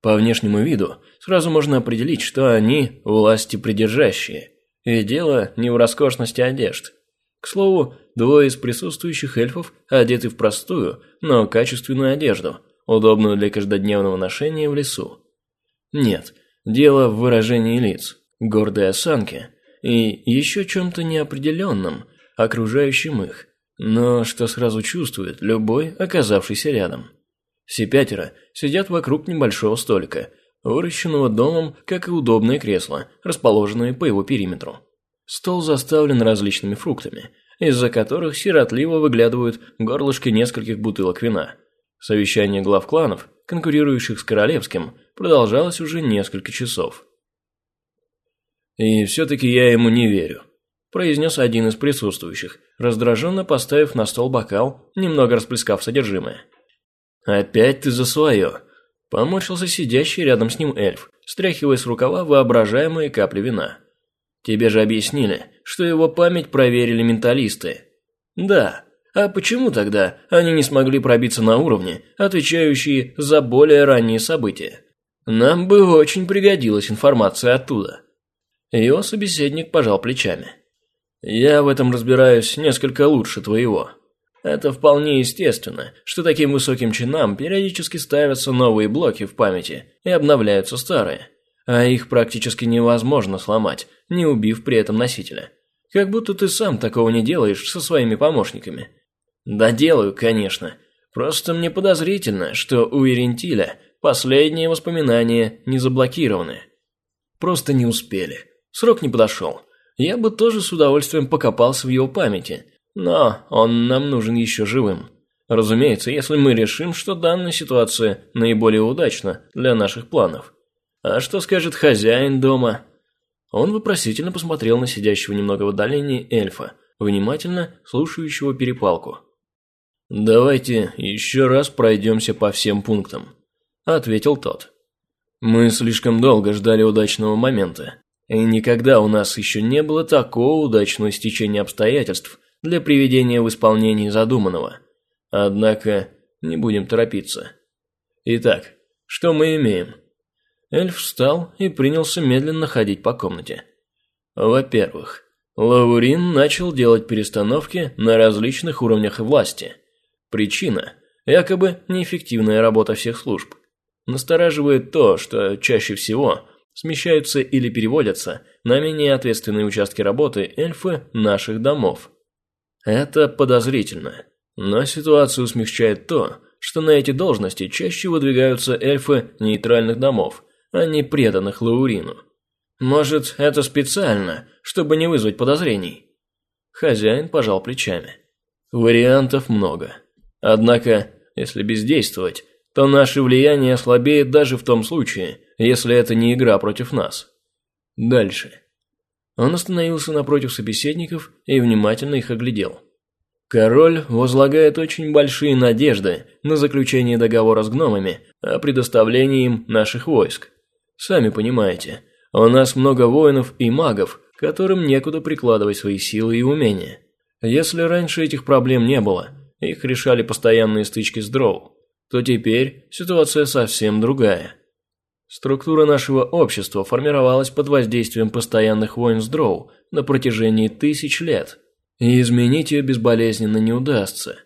По внешнему виду сразу можно определить, что они власти придержащие. И дело не в роскошности одежд. К слову, двое из присутствующих эльфов одеты в простую, но качественную одежду, удобную для каждодневного ношения в лесу. Нет, дело в выражении лиц, гордой осанке и еще чем-то неопределенном, окружающем их, но что сразу чувствует любой, оказавшийся рядом. Все пятеро сидят вокруг небольшого столика, выращенного домом, как и удобные кресла, расположенные по его периметру. Стол заставлен различными фруктами, из-за которых сиротливо выглядывают горлышки нескольких бутылок вина. Совещание глав кланов, конкурирующих с королевским, продолжалось уже несколько часов. «И все-таки я ему не верю», – произнес один из присутствующих, раздраженно поставив на стол бокал, немного расплескав содержимое. «Опять ты за свое», – поморщился сидящий рядом с ним эльф, стряхивая с рукава воображаемые капли вина. «Тебе же объяснили, что его память проверили менталисты». «Да, а почему тогда они не смогли пробиться на уровне, отвечающие за более ранние события?» Нам бы очень пригодилась информация оттуда. Его собеседник пожал плечами. Я в этом разбираюсь несколько лучше твоего. Это вполне естественно, что таким высоким чинам периодически ставятся новые блоки в памяти и обновляются старые, а их практически невозможно сломать, не убив при этом носителя. Как будто ты сам такого не делаешь со своими помощниками. Да делаю, конечно. Просто мне подозрительно, что у Ирентиля Последние воспоминания не заблокированы. Просто не успели. Срок не подошел. Я бы тоже с удовольствием покопался в его памяти, но он нам нужен еще живым. Разумеется, если мы решим, что данная ситуация наиболее удачна для наших планов. А что скажет хозяин дома? Он вопросительно посмотрел на сидящего немного в отдалении эльфа, внимательно слушающего перепалку. «Давайте еще раз пройдемся по всем пунктам», ответил тот. Мы слишком долго ждали удачного момента, и никогда у нас еще не было такого удачного стечения обстоятельств для приведения в исполнение задуманного. Однако не будем торопиться. Итак, что мы имеем? Эльф встал и принялся медленно ходить по комнате. Во-первых, Лаурин начал делать перестановки на различных уровнях власти. Причина – якобы неэффективная работа всех служб. Настораживает то, что чаще всего смещаются или переводятся на менее ответственные участки работы эльфы наших домов. Это подозрительно, но ситуацию смягчает то, что на эти должности чаще выдвигаются эльфы нейтральных домов, а не преданных Лаурину. Может, это специально, чтобы не вызвать подозрений? Хозяин пожал плечами. Вариантов много. Однако, если бездействовать, то наше влияние ослабеет даже в том случае, если это не игра против нас. Дальше. Он остановился напротив собеседников и внимательно их оглядел. Король возлагает очень большие надежды на заключение договора с гномами о предоставлении им наших войск. Сами понимаете, у нас много воинов и магов, которым некуда прикладывать свои силы и умения. Если раньше этих проблем не было, их решали постоянные стычки с дроу то теперь ситуация совсем другая. Структура нашего общества формировалась под воздействием постоянных войн с дроу на протяжении тысяч лет, и изменить ее безболезненно не удастся.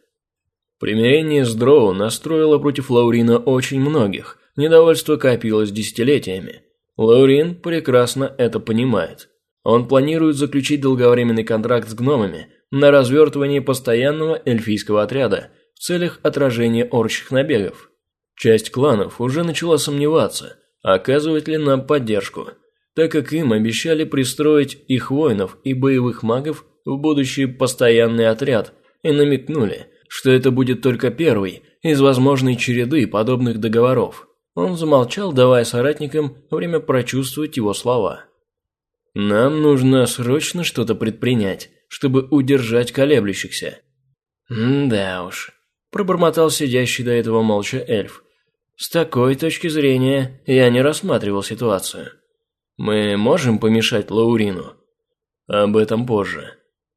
Примирение с Дроу настроило против Лаурина очень многих, недовольство копилось десятилетиями. Лаурин прекрасно это понимает. Он планирует заключить долговременный контракт с гномами на развертывание постоянного эльфийского отряда в целях отражения орчих набегов. Часть кланов уже начала сомневаться, оказывать ли нам поддержку, так как им обещали пристроить их воинов и боевых магов в будущий постоянный отряд и намекнули, что это будет только первый из возможной череды подобных договоров. Он замолчал, давая соратникам время прочувствовать его слова. «Нам нужно срочно что-то предпринять, чтобы удержать колеблющихся». «Да уж», – пробормотал сидящий до этого молча эльф. «С такой точки зрения я не рассматривал ситуацию. Мы можем помешать Лаурину?» «Об этом позже».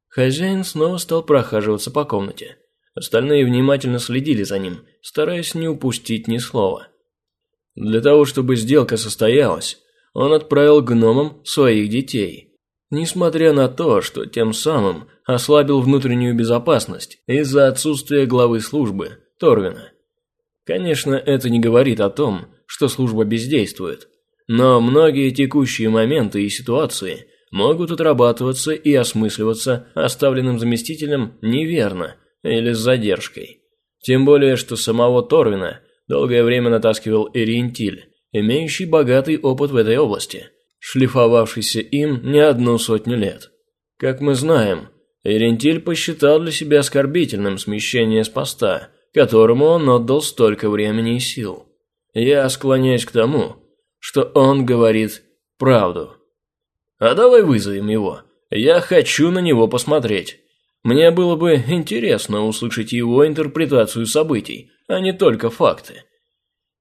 Хозяин снова стал прохаживаться по комнате. Остальные внимательно следили за ним, стараясь не упустить ни слова. Для того, чтобы сделка состоялась, он отправил гномам своих детей. Несмотря на то, что тем самым ослабил внутреннюю безопасность из-за отсутствия главы службы, Торвина. Конечно, это не говорит о том, что служба бездействует, но многие текущие моменты и ситуации могут отрабатываться и осмысливаться оставленным заместителем неверно или с задержкой. Тем более, что самого Торвина долгое время натаскивал Эриентиль, имеющий богатый опыт в этой области, шлифовавшийся им не одну сотню лет. Как мы знаем, Эрентиль посчитал для себя оскорбительным смещение с поста, которому он отдал столько времени и сил. Я склоняюсь к тому, что он говорит правду. А давай вызовем его. Я хочу на него посмотреть. Мне было бы интересно услышать его интерпретацию событий, а не только факты.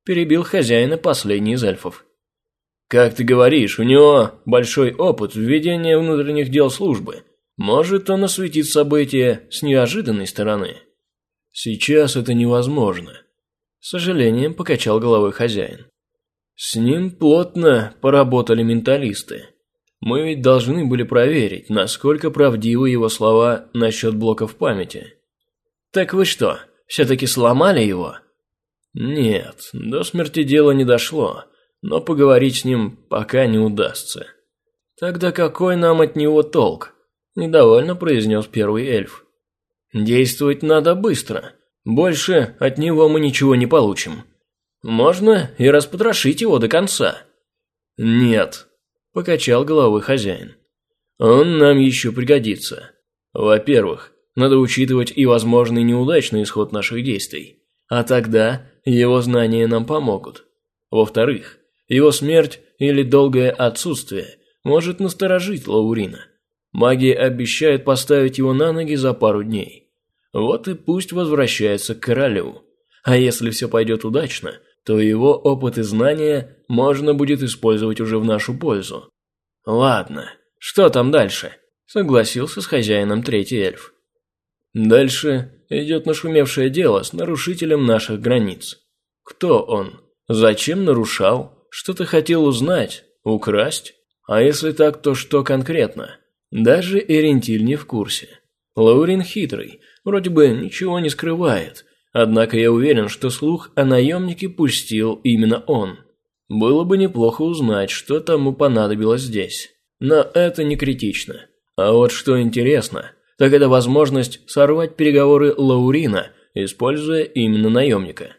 Перебил хозяина последний из эльфов. Как ты говоришь, у него большой опыт введения внутренних дел службы. Может, он осветит события с неожиданной стороны. Сейчас это невозможно. С сожалением покачал головой хозяин. С ним плотно поработали менталисты. Мы ведь должны были проверить, насколько правдивы его слова насчет блоков памяти. Так вы что, все-таки сломали его? Нет, до смерти дело не дошло, но поговорить с ним пока не удастся. Тогда какой нам от него толк? Недовольно произнес первый эльф. Действовать надо быстро. Больше от него мы ничего не получим. Можно и распотрошить его до конца. Нет, покачал головой хозяин. Он нам еще пригодится. Во-первых, надо учитывать и возможный неудачный исход наших действий. А тогда его знания нам помогут. Во-вторых, его смерть или долгое отсутствие может насторожить Лаурина. Магия обещает поставить его на ноги за пару дней. Вот и пусть возвращается к королю. А если все пойдет удачно, то его опыт и знания можно будет использовать уже в нашу пользу. Ладно, что там дальше? Согласился с хозяином третий эльф. Дальше идет нашумевшее дело с нарушителем наших границ. Кто он? Зачем нарушал? Что-то хотел узнать? Украсть? А если так, то что конкретно? Даже Эрентиль не в курсе. Лаурин хитрый, вроде бы ничего не скрывает, однако я уверен, что слух о наемнике пустил именно он. Было бы неплохо узнать, что тому понадобилось здесь. Но это не критично. А вот что интересно, так это возможность сорвать переговоры Лаурина, используя именно наемника.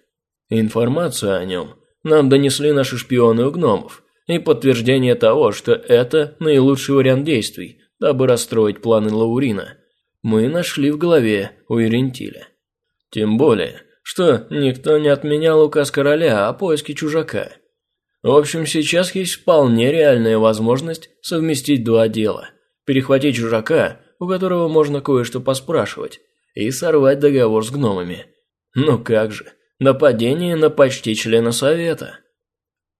Информацию о нем нам донесли наши шпионы у гномов, и подтверждение того, что это наилучший вариант действий, дабы расстроить планы Лаурина, мы нашли в голове у Ирентиля. Тем более, что никто не отменял указ короля о поиске чужака. В общем, сейчас есть вполне реальная возможность совместить два дела. Перехватить чужака у которого можно кое-что поспрашивать, и сорвать договор с гномами. Ну как же, нападение на почти члена совета.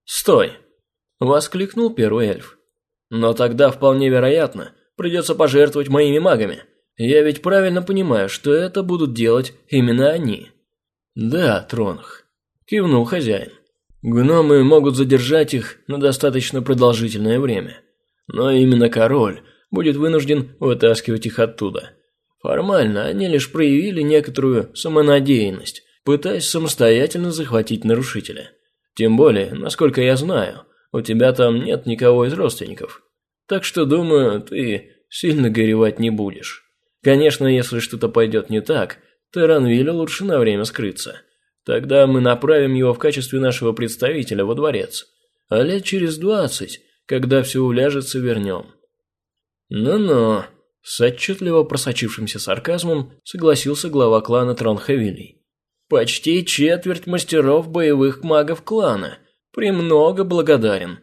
«Стой!» – воскликнул первый эльф. «Но тогда вполне вероятно, придется пожертвовать моими магами. Я ведь правильно понимаю, что это будут делать именно они». «Да, Тронх», – кивнул хозяин. «Гномы могут задержать их на достаточно продолжительное время. Но именно король будет вынужден вытаскивать их оттуда. Формально они лишь проявили некоторую самонадеянность, пытаясь самостоятельно захватить нарушителя. Тем более, насколько я знаю, у тебя там нет никого из родственников. Так что, думаю, ты сильно горевать не будешь. Конечно, если что-то пойдет не так, Таранвилю лучше на время скрыться. Тогда мы направим его в качестве нашего представителя во дворец. А лет через двадцать, когда все уляжется, вернем. Ну-ну, с отчетливо просочившимся сарказмом согласился глава клана Тронхевилей. «Почти четверть мастеров боевых магов клана. Премного благодарен.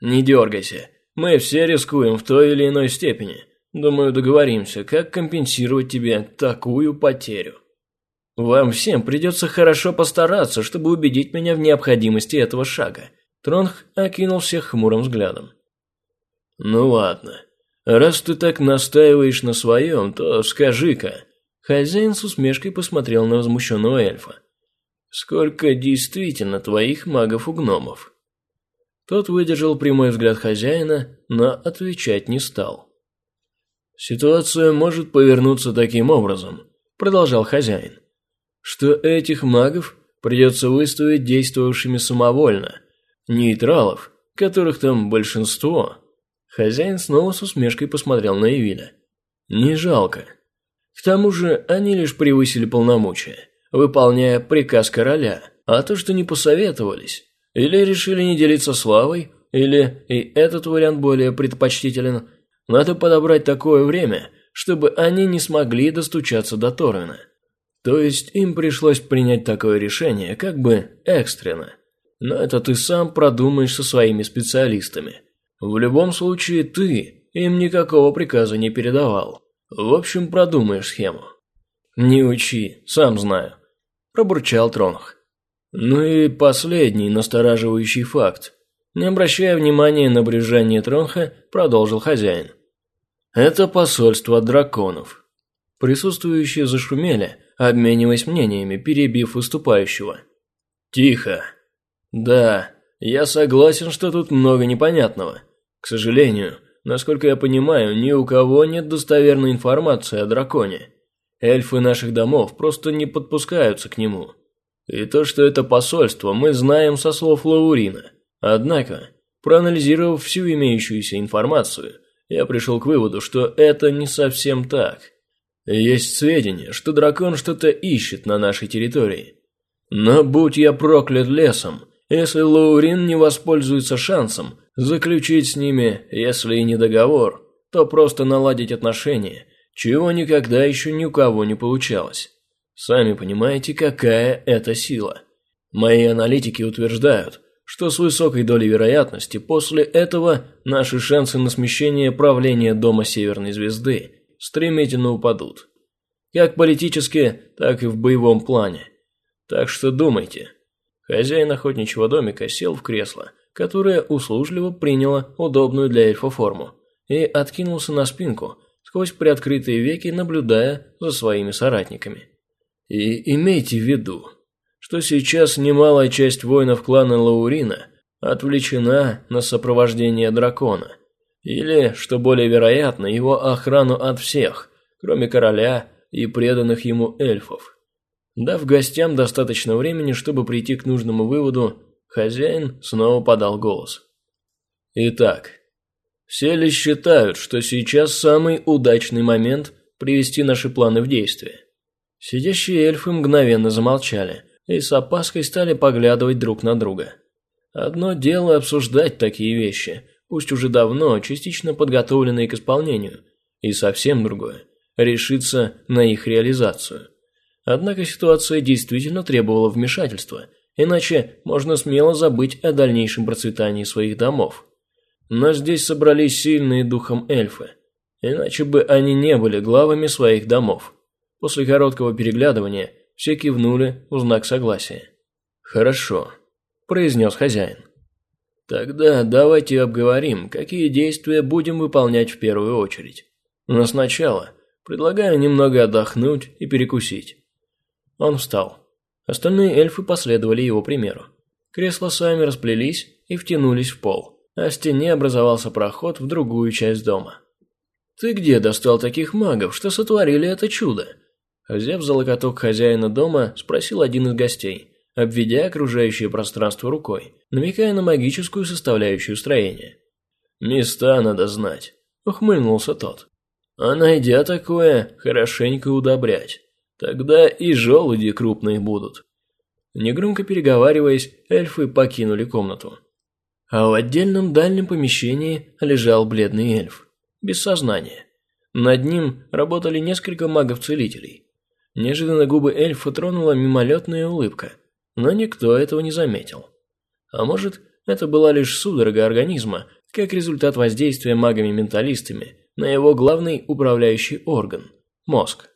Не дергайся, мы все рискуем в той или иной степени. Думаю, договоримся, как компенсировать тебе такую потерю. Вам всем придется хорошо постараться, чтобы убедить меня в необходимости этого шага». Тронх окинул всех хмурым взглядом. «Ну ладно, «Раз ты так настаиваешь на своем, то скажи-ка...» Хозяин с усмешкой посмотрел на возмущенного эльфа. «Сколько действительно твоих магов у гномов?» Тот выдержал прямой взгляд хозяина, но отвечать не стал. «Ситуация может повернуться таким образом», – продолжал хозяин, – «что этих магов придется выставить действовавшими самовольно, нейтралов, которых там большинство, Хозяин снова с усмешкой посмотрел на Эвиля. «Не жалко. К тому же они лишь превысили полномочия, выполняя приказ короля, а то, что не посоветовались, или решили не делиться славой, или и этот вариант более предпочтителен, надо подобрать такое время, чтобы они не смогли достучаться до Торвина. То есть им пришлось принять такое решение, как бы экстренно. Но это ты сам продумаешь со своими специалистами. В любом случае, ты им никакого приказа не передавал. В общем, продумаешь схему. Не учи, сам знаю. Пробурчал Тронх. Ну и последний настораживающий факт. Не обращая внимания на брюзжание Тронха, продолжил хозяин. Это посольство драконов. Присутствующие зашумели, обмениваясь мнениями, перебив выступающего. Тихо. Да, я согласен, что тут много непонятного. К сожалению, насколько я понимаю, ни у кого нет достоверной информации о драконе. Эльфы наших домов просто не подпускаются к нему. И то, что это посольство, мы знаем со слов Лаурина. Однако, проанализировав всю имеющуюся информацию, я пришел к выводу, что это не совсем так. Есть сведения, что дракон что-то ищет на нашей территории. Но будь я проклят лесом, если Лаурин не воспользуется шансом заключить с ними, если и не договор, то просто наладить отношения, чего никогда еще ни у кого не получалось. Сами понимаете, какая это сила. Мои аналитики утверждают, что с высокой долей вероятности после этого наши шансы на смещение правления Дома Северной Звезды стремительно упадут. Как политически, так и в боевом плане. Так что думайте – Хозяин охотничьего домика сел в кресло, которое услужливо приняло удобную для эльфа форму, и откинулся на спинку, сквозь приоткрытые веки наблюдая за своими соратниками. И имейте в виду, что сейчас немалая часть воинов клана Лаурина отвлечена на сопровождение дракона, или, что более вероятно, его охрану от всех, кроме короля и преданных ему эльфов. Дав гостям достаточно времени, чтобы прийти к нужному выводу, хозяин снова подал голос. Итак, все ли считают, что сейчас самый удачный момент привести наши планы в действие? Сидящие эльфы мгновенно замолчали и с опаской стали поглядывать друг на друга. Одно дело обсуждать такие вещи, пусть уже давно, частично подготовленные к исполнению, и совсем другое – решиться на их реализацию – Однако ситуация действительно требовала вмешательства, иначе можно смело забыть о дальнейшем процветании своих домов. Но здесь собрались сильные духом эльфы, иначе бы они не были главами своих домов. После короткого переглядывания все кивнули в знак согласия. «Хорошо», – произнес хозяин. «Тогда давайте обговорим, какие действия будем выполнять в первую очередь. Но сначала предлагаю немного отдохнуть и перекусить. Он встал. Остальные эльфы последовали его примеру. Кресла сами расплелись и втянулись в пол, а в стене образовался проход в другую часть дома. Ты где достал таких магов, что сотворили это чудо?» Взяв за локоток хозяина дома, спросил один из гостей, обведя окружающее пространство рукой, намекая на магическую составляющую строения. «Места надо знать», — ухмыльнулся тот. «А найдя такое, хорошенько удобрять. Тогда и желуди крупные будут». Негромко переговариваясь, эльфы покинули комнату. А в отдельном дальнем помещении лежал бледный эльф, без сознания. Над ним работали несколько магов-целителей. Неожиданно губы эльфа тронула мимолетная улыбка, но никто этого не заметил. А может, это была лишь судорога организма, как результат воздействия магами-менталистами на его главный управляющий орган – мозг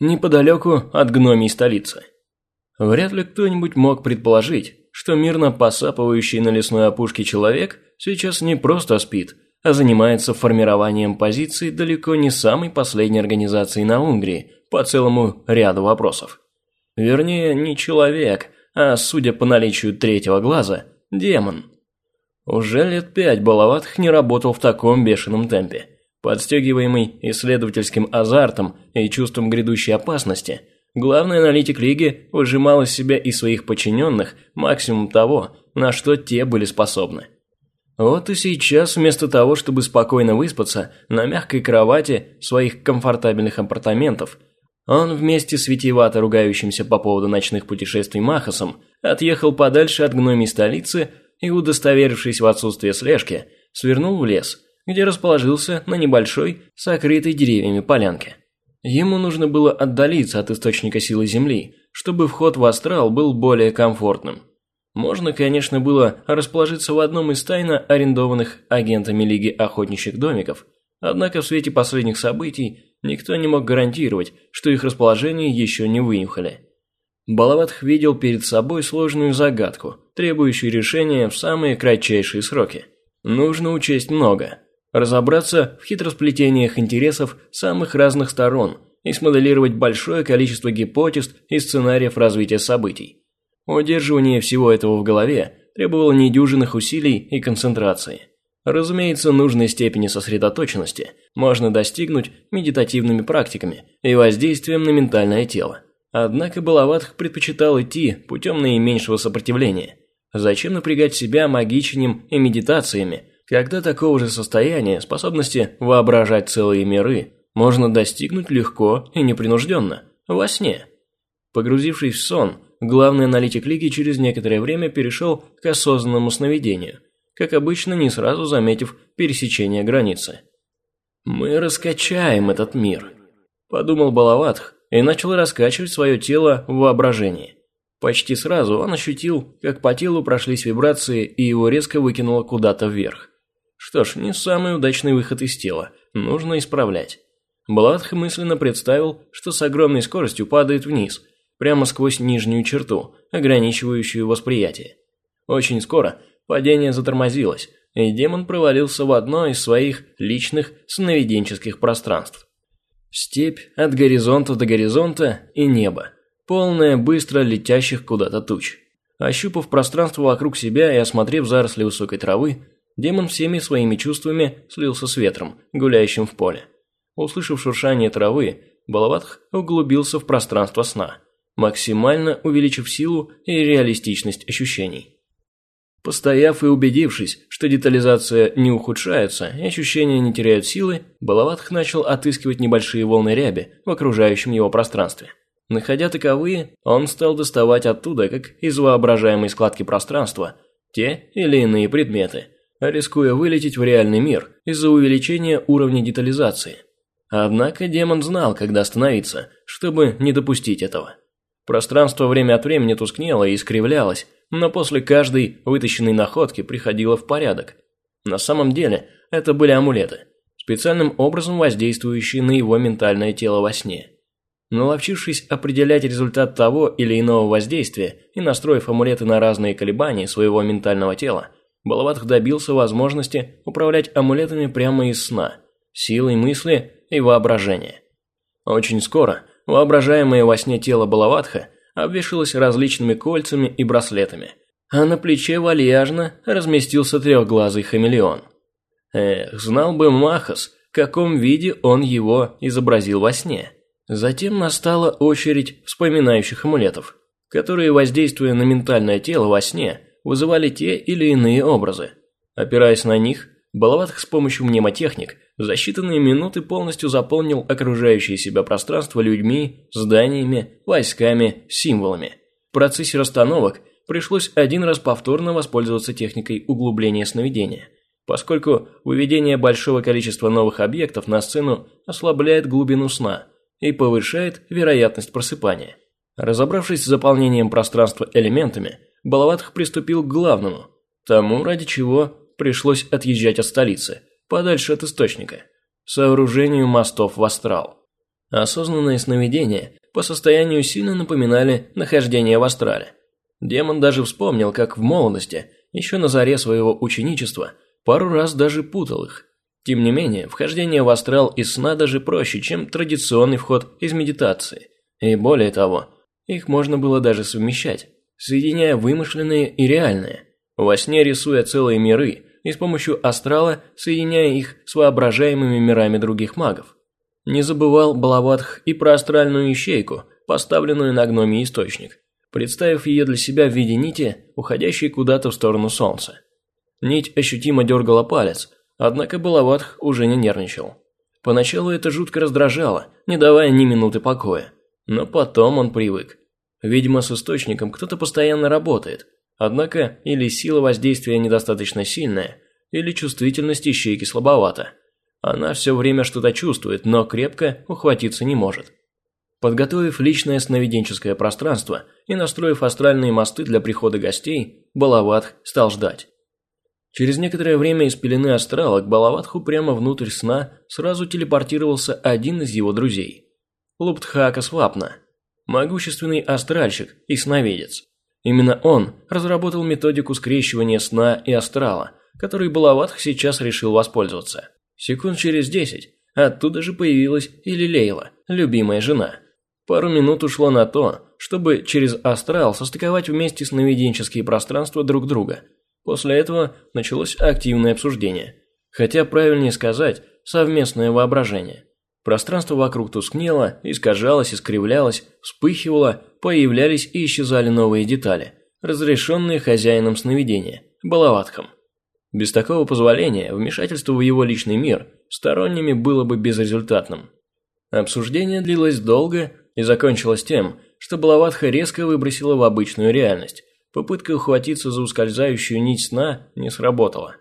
неподалеку от гномий столицы. Вряд ли кто-нибудь мог предположить, что мирно посапывающий на лесной опушке человек сейчас не просто спит, занимается формированием позиций далеко не самой последней организации на Унгрии по целому ряду вопросов. Вернее, не человек, а, судя по наличию третьего глаза, демон. Уже лет пять Балаватых не работал в таком бешеном темпе. Подстегиваемый исследовательским азартом и чувством грядущей опасности, главный аналитик Лиги выжимал из себя и своих подчиненных максимум того, на что те были способны. Вот и сейчас, вместо того, чтобы спокойно выспаться на мягкой кровати своих комфортабельных апартаментов, он вместе с витиевато ругающимся по поводу ночных путешествий Махасом отъехал подальше от гномей столицы и, удостоверившись в отсутствии слежки, свернул в лес – где расположился на небольшой, сокрытой деревьями полянке. Ему нужно было отдалиться от источника силы Земли, чтобы вход в астрал был более комфортным. Можно, конечно, было расположиться в одном из тайно арендованных агентами Лиги охотничьих домиков, однако в свете последних событий никто не мог гарантировать, что их расположение еще не вынюхали. Балаватх видел перед собой сложную загадку, требующую решения в самые кратчайшие сроки. Нужно учесть много – разобраться в хитросплетениях интересов самых разных сторон и смоделировать большое количество гипотез и сценариев развития событий. Удерживание всего этого в голове требовало недюжинных усилий и концентрации. Разумеется, нужной степени сосредоточенности можно достигнуть медитативными практиками и воздействием на ментальное тело. Однако Балаватх предпочитал идти путем наименьшего сопротивления. Зачем напрягать себя магичением и медитациями, когда такого же состояния, способности воображать целые миры, можно достигнуть легко и непринужденно, во сне. Погрузившись в сон, главный аналитик Лиги через некоторое время перешел к осознанному сновидению, как обычно не сразу заметив пересечение границы. «Мы раскачаем этот мир», – подумал Балаватх и начал раскачивать свое тело в воображении. Почти сразу он ощутил, как по телу прошлись вибрации и его резко выкинуло куда-то вверх. Что ж, не самый удачный выход из тела, нужно исправлять. Бладх мысленно представил, что с огромной скоростью падает вниз, прямо сквозь нижнюю черту, ограничивающую восприятие. Очень скоро падение затормозилось, и демон провалился в одно из своих личных сновиденческих пространств. Степь от горизонта до горизонта и небо, полное быстро летящих куда-то туч. Ощупав пространство вокруг себя и осмотрев заросли высокой травы, Демон всеми своими чувствами слился с ветром, гуляющим в поле. Услышав шуршание травы, Балаватх углубился в пространство сна, максимально увеличив силу и реалистичность ощущений. Постояв и убедившись, что детализация не ухудшается и ощущения не теряют силы, Балаватх начал отыскивать небольшие волны ряби в окружающем его пространстве. Находя таковые, он стал доставать оттуда, как из воображаемой складки пространства, те или иные предметы – рискуя вылететь в реальный мир из-за увеличения уровня детализации. Однако демон знал, когда остановиться, чтобы не допустить этого. Пространство время от времени тускнело и искривлялось, но после каждой вытащенной находки приходило в порядок. На самом деле, это были амулеты, специальным образом воздействующие на его ментальное тело во сне. Наловчившись определять результат того или иного воздействия и настроив амулеты на разные колебания своего ментального тела, Балаватх добился возможности управлять амулетами прямо из сна, силой мысли и воображения. Очень скоро воображаемое во сне тело Балаватха обвешалось различными кольцами и браслетами, а на плече вальяжно разместился трехглазый хамелеон. Эх, знал бы Махас, в каком виде он его изобразил во сне. Затем настала очередь вспоминающих амулетов, которые, воздействуя на ментальное тело во сне, вызывали те или иные образы. Опираясь на них, Балаватх с помощью мнемотехник за считанные минуты полностью заполнил окружающее себя пространство людьми, зданиями, войсками, символами. В процессе расстановок пришлось один раз повторно воспользоваться техникой углубления сновидения, поскольку выведение большого количества новых объектов на сцену ослабляет глубину сна и повышает вероятность просыпания. Разобравшись с заполнением пространства элементами, Балаватх приступил к главному, тому, ради чего пришлось отъезжать от столицы, подальше от источника, сооружению мостов в астрал. Осознанные сновидения по состоянию сильно напоминали нахождение в астрале. Демон даже вспомнил, как в молодости, еще на заре своего ученичества, пару раз даже путал их. Тем не менее, вхождение в астрал из сна даже проще, чем традиционный вход из медитации. И более того, их можно было даже совмещать, соединяя вымышленные и реальные. Во сне рисуя целые миры, и с помощью астрала соединяя их с воображаемыми мирами других магов. Не забывал Балаватх и про астральную ищейку, поставленную на гномий источник, представив ее для себя в виде нити, уходящей куда-то в сторону солнца. Нить ощутимо дергала палец, однако Балаватх уже не нервничал. Поначалу это жутко раздражало, не давая ни минуты покоя. Но потом он привык. Видимо, с источником кто-то постоянно работает – Однако или сила воздействия недостаточно сильная, или чувствительность ищейки слабовата. Она все время что-то чувствует, но крепко ухватиться не может. Подготовив личное сновиденческое пространство и настроив астральные мосты для прихода гостей, Балаватх стал ждать. Через некоторое время из пелены астрала к Балаватху прямо внутрь сна сразу телепортировался один из его друзей. Луптхака Свапна, могущественный астральщик и сновидец. Именно он разработал методику скрещивания сна и астрала, которой Балаватх сейчас решил воспользоваться. Секунд через десять оттуда же появилась и Лилейла, любимая жена. Пару минут ушло на то, чтобы через астрал состыковать вместе сновиденческие пространства друг друга. После этого началось активное обсуждение. Хотя правильнее сказать, совместное воображение. Пространство вокруг тускнело, искажалось, искривлялось, вспыхивало, появлялись и исчезали новые детали, разрешенные хозяином сновидения, Балаватхом. Без такого позволения вмешательство в его личный мир сторонними было бы безрезультатным. Обсуждение длилось долго и закончилось тем, что Балаватха резко выбросила в обычную реальность. Попытка ухватиться за ускользающую нить сна не сработала.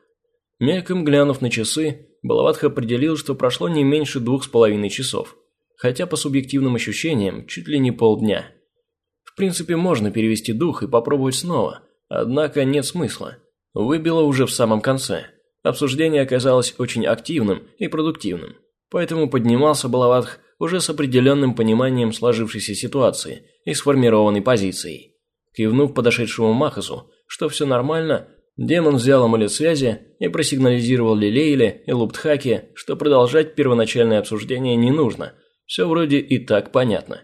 Мельком глянув на часы, Балаватх определил, что прошло не меньше двух с половиной часов, хотя по субъективным ощущениям чуть ли не полдня. В принципе, можно перевести дух и попробовать снова, однако нет смысла. Выбило уже в самом конце. Обсуждение оказалось очень активным и продуктивным, поэтому поднимался Балаватх уже с определенным пониманием сложившейся ситуации и сформированной позицией. Кивнув подошедшему Махасу, что все нормально, Демон взял амулет связи и просигнализировал Лилейле и Луптхаке, что продолжать первоначальное обсуждение не нужно. Все вроде и так понятно.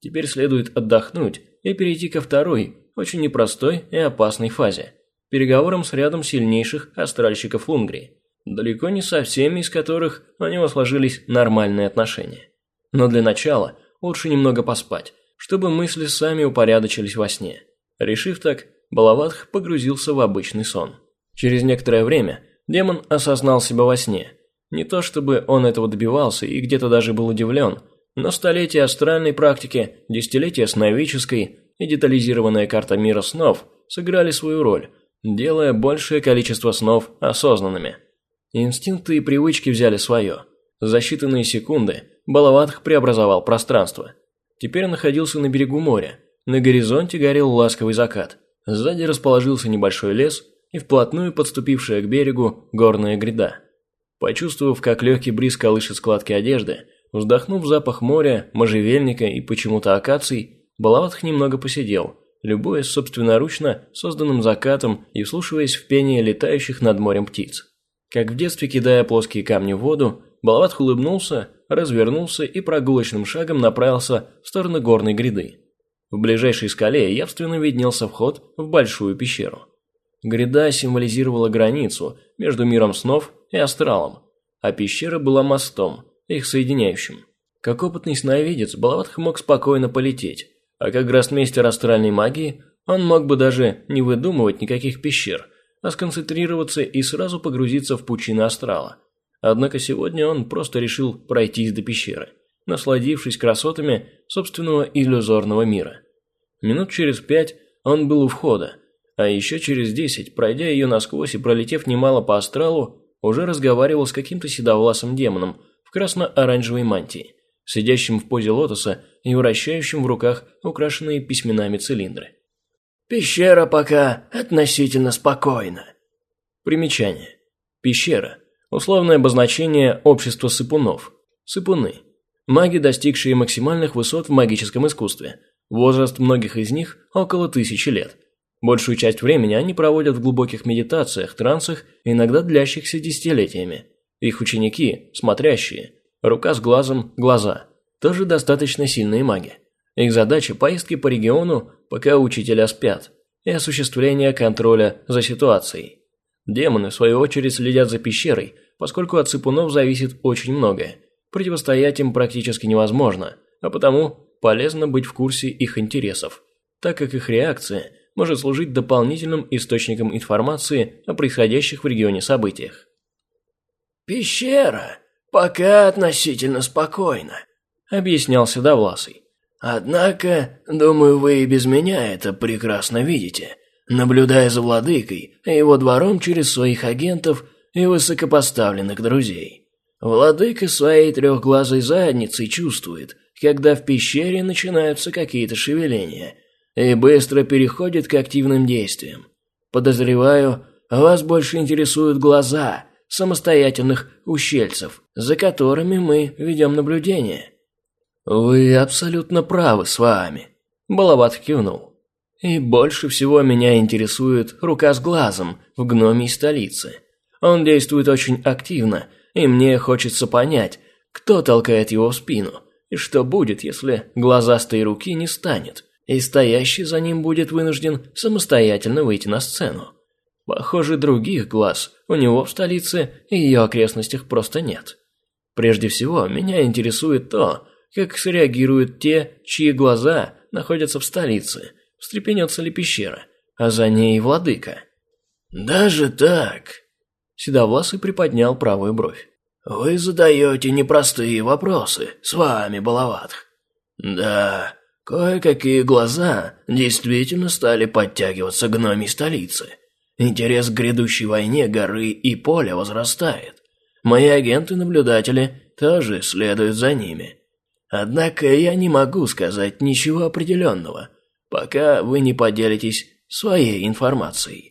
Теперь следует отдохнуть и перейти ко второй, очень непростой и опасной фазе. Переговорам с рядом сильнейших астральщиков Лунгрии. Далеко не со всеми из которых у него сложились нормальные отношения. Но для начала лучше немного поспать, чтобы мысли сами упорядочились во сне. Решив так, Балаватх погрузился в обычный сон. Через некоторое время демон осознал себя во сне. Не то чтобы он этого добивался и где-то даже был удивлен, но столетия астральной практики, десятилетия сновидческой и детализированная карта мира снов сыграли свою роль, делая большее количество снов осознанными. Инстинкты и привычки взяли свое. За считанные секунды Балаватх преобразовал пространство. Теперь находился на берегу моря. На горизонте горел ласковый закат – Сзади расположился небольшой лес и вплотную подступившая к берегу горная гряда. Почувствовав, как легкий бриз колышет складки одежды, вздохнув запах моря, можжевельника и почему-то акаций, Балаватх немного посидел, любуясь собственноручно созданным закатом и вслушиваясь в пение летающих над морем птиц. Как в детстве кидая плоские камни в воду, Балаватх улыбнулся, развернулся и прогулочным шагом направился в сторону горной гряды. В ближайшей скале явственно виднелся вход в большую пещеру. Гряда символизировала границу между миром снов и астралом, а пещера была мостом, их соединяющим. Как опытный сновидец, Балаватх мог спокойно полететь, а как гроссмейстер астральной магии, он мог бы даже не выдумывать никаких пещер, а сконцентрироваться и сразу погрузиться в пучины астрала. Однако сегодня он просто решил пройтись до пещеры, насладившись красотами собственного иллюзорного мира. Минут через пять он был у входа, а еще через десять, пройдя ее насквозь и пролетев немало по астралу, уже разговаривал с каким-то седовласым демоном в красно-оранжевой мантии, сидящим в позе лотоса и вращающим в руках украшенные письменами цилиндры. «Пещера пока относительно спокойна». Примечание. Пещера. Условное обозначение общества сыпунов. Сыпуны. Маги, достигшие максимальных высот в магическом искусстве. Возраст многих из них около тысячи лет. Большую часть времени они проводят в глубоких медитациях, трансах, иногда длящихся десятилетиями. Их ученики, смотрящие, рука с глазом, глаза, тоже достаточно сильные маги. Их задача – поездки по региону, пока учителя спят, и осуществление контроля за ситуацией. Демоны, в свою очередь, следят за пещерой, поскольку от цыпунов зависит очень многое. Противостоять им практически невозможно, а потому полезно быть в курсе их интересов, так как их реакция может служить дополнительным источником информации о происходящих в регионе событиях. «Пещера пока относительно спокойна», — объяснял Седовласый. «Однако, думаю, вы и без меня это прекрасно видите, наблюдая за владыкой и его двором через своих агентов и высокопоставленных друзей. Владыка своей трехглазой задницей чувствует, когда в пещере начинаются какие-то шевеления, и быстро переходит к активным действиям. Подозреваю, вас больше интересуют глаза самостоятельных ущельцев, за которыми мы ведем наблюдение. Вы абсолютно правы с вами, Балават кивнул. И больше всего меня интересует рука с глазом в гномей столице. Он действует очень активно, и мне хочется понять, кто толкает его в спину, и что будет, если глазастой руки не станет и стоящий за ним будет вынужден самостоятельно выйти на сцену. Похоже, других глаз у него в столице и ее окрестностях просто нет. Прежде всего, меня интересует то, как среагируют те, чьи глаза находятся в столице, встрепенется ли пещера, а за ней владыка. «Даже так?» Седовласый приподнял правую бровь. «Вы задаете непростые вопросы, с вами, Балават. Да, Кое-какие глаза действительно стали подтягиваться гномей столицы. Интерес к грядущей войне горы и поля возрастает. Мои агенты-наблюдатели тоже следуют за ними. Однако я не могу сказать ничего определенного, пока вы не поделитесь своей информацией.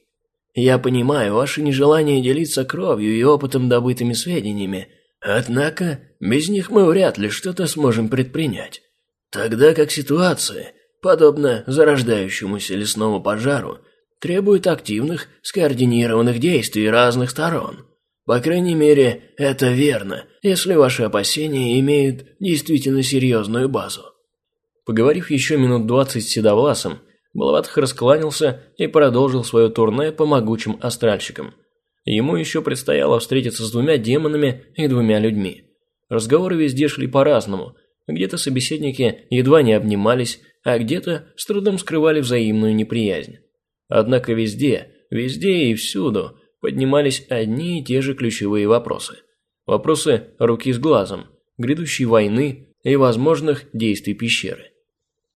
Я понимаю ваше нежелание делиться кровью и опытом добытыми сведениями, однако без них мы вряд ли что-то сможем предпринять. Тогда как ситуация, подобно зарождающемуся лесному пожару, требует активных, скоординированных действий разных сторон. По крайней мере, это верно, если ваши опасения имеют действительно серьезную базу. Поговорив еще минут двадцать с Седовласом, Балаватх раскланялся и продолжил свое турне по могучим астральщикам. Ему еще предстояло встретиться с двумя демонами и двумя людьми. Разговоры везде шли по-разному – где-то собеседники едва не обнимались, а где-то с трудом скрывали взаимную неприязнь. Однако везде, везде и всюду поднимались одни и те же ключевые вопросы. Вопросы руки с глазом, грядущей войны и возможных действий пещеры.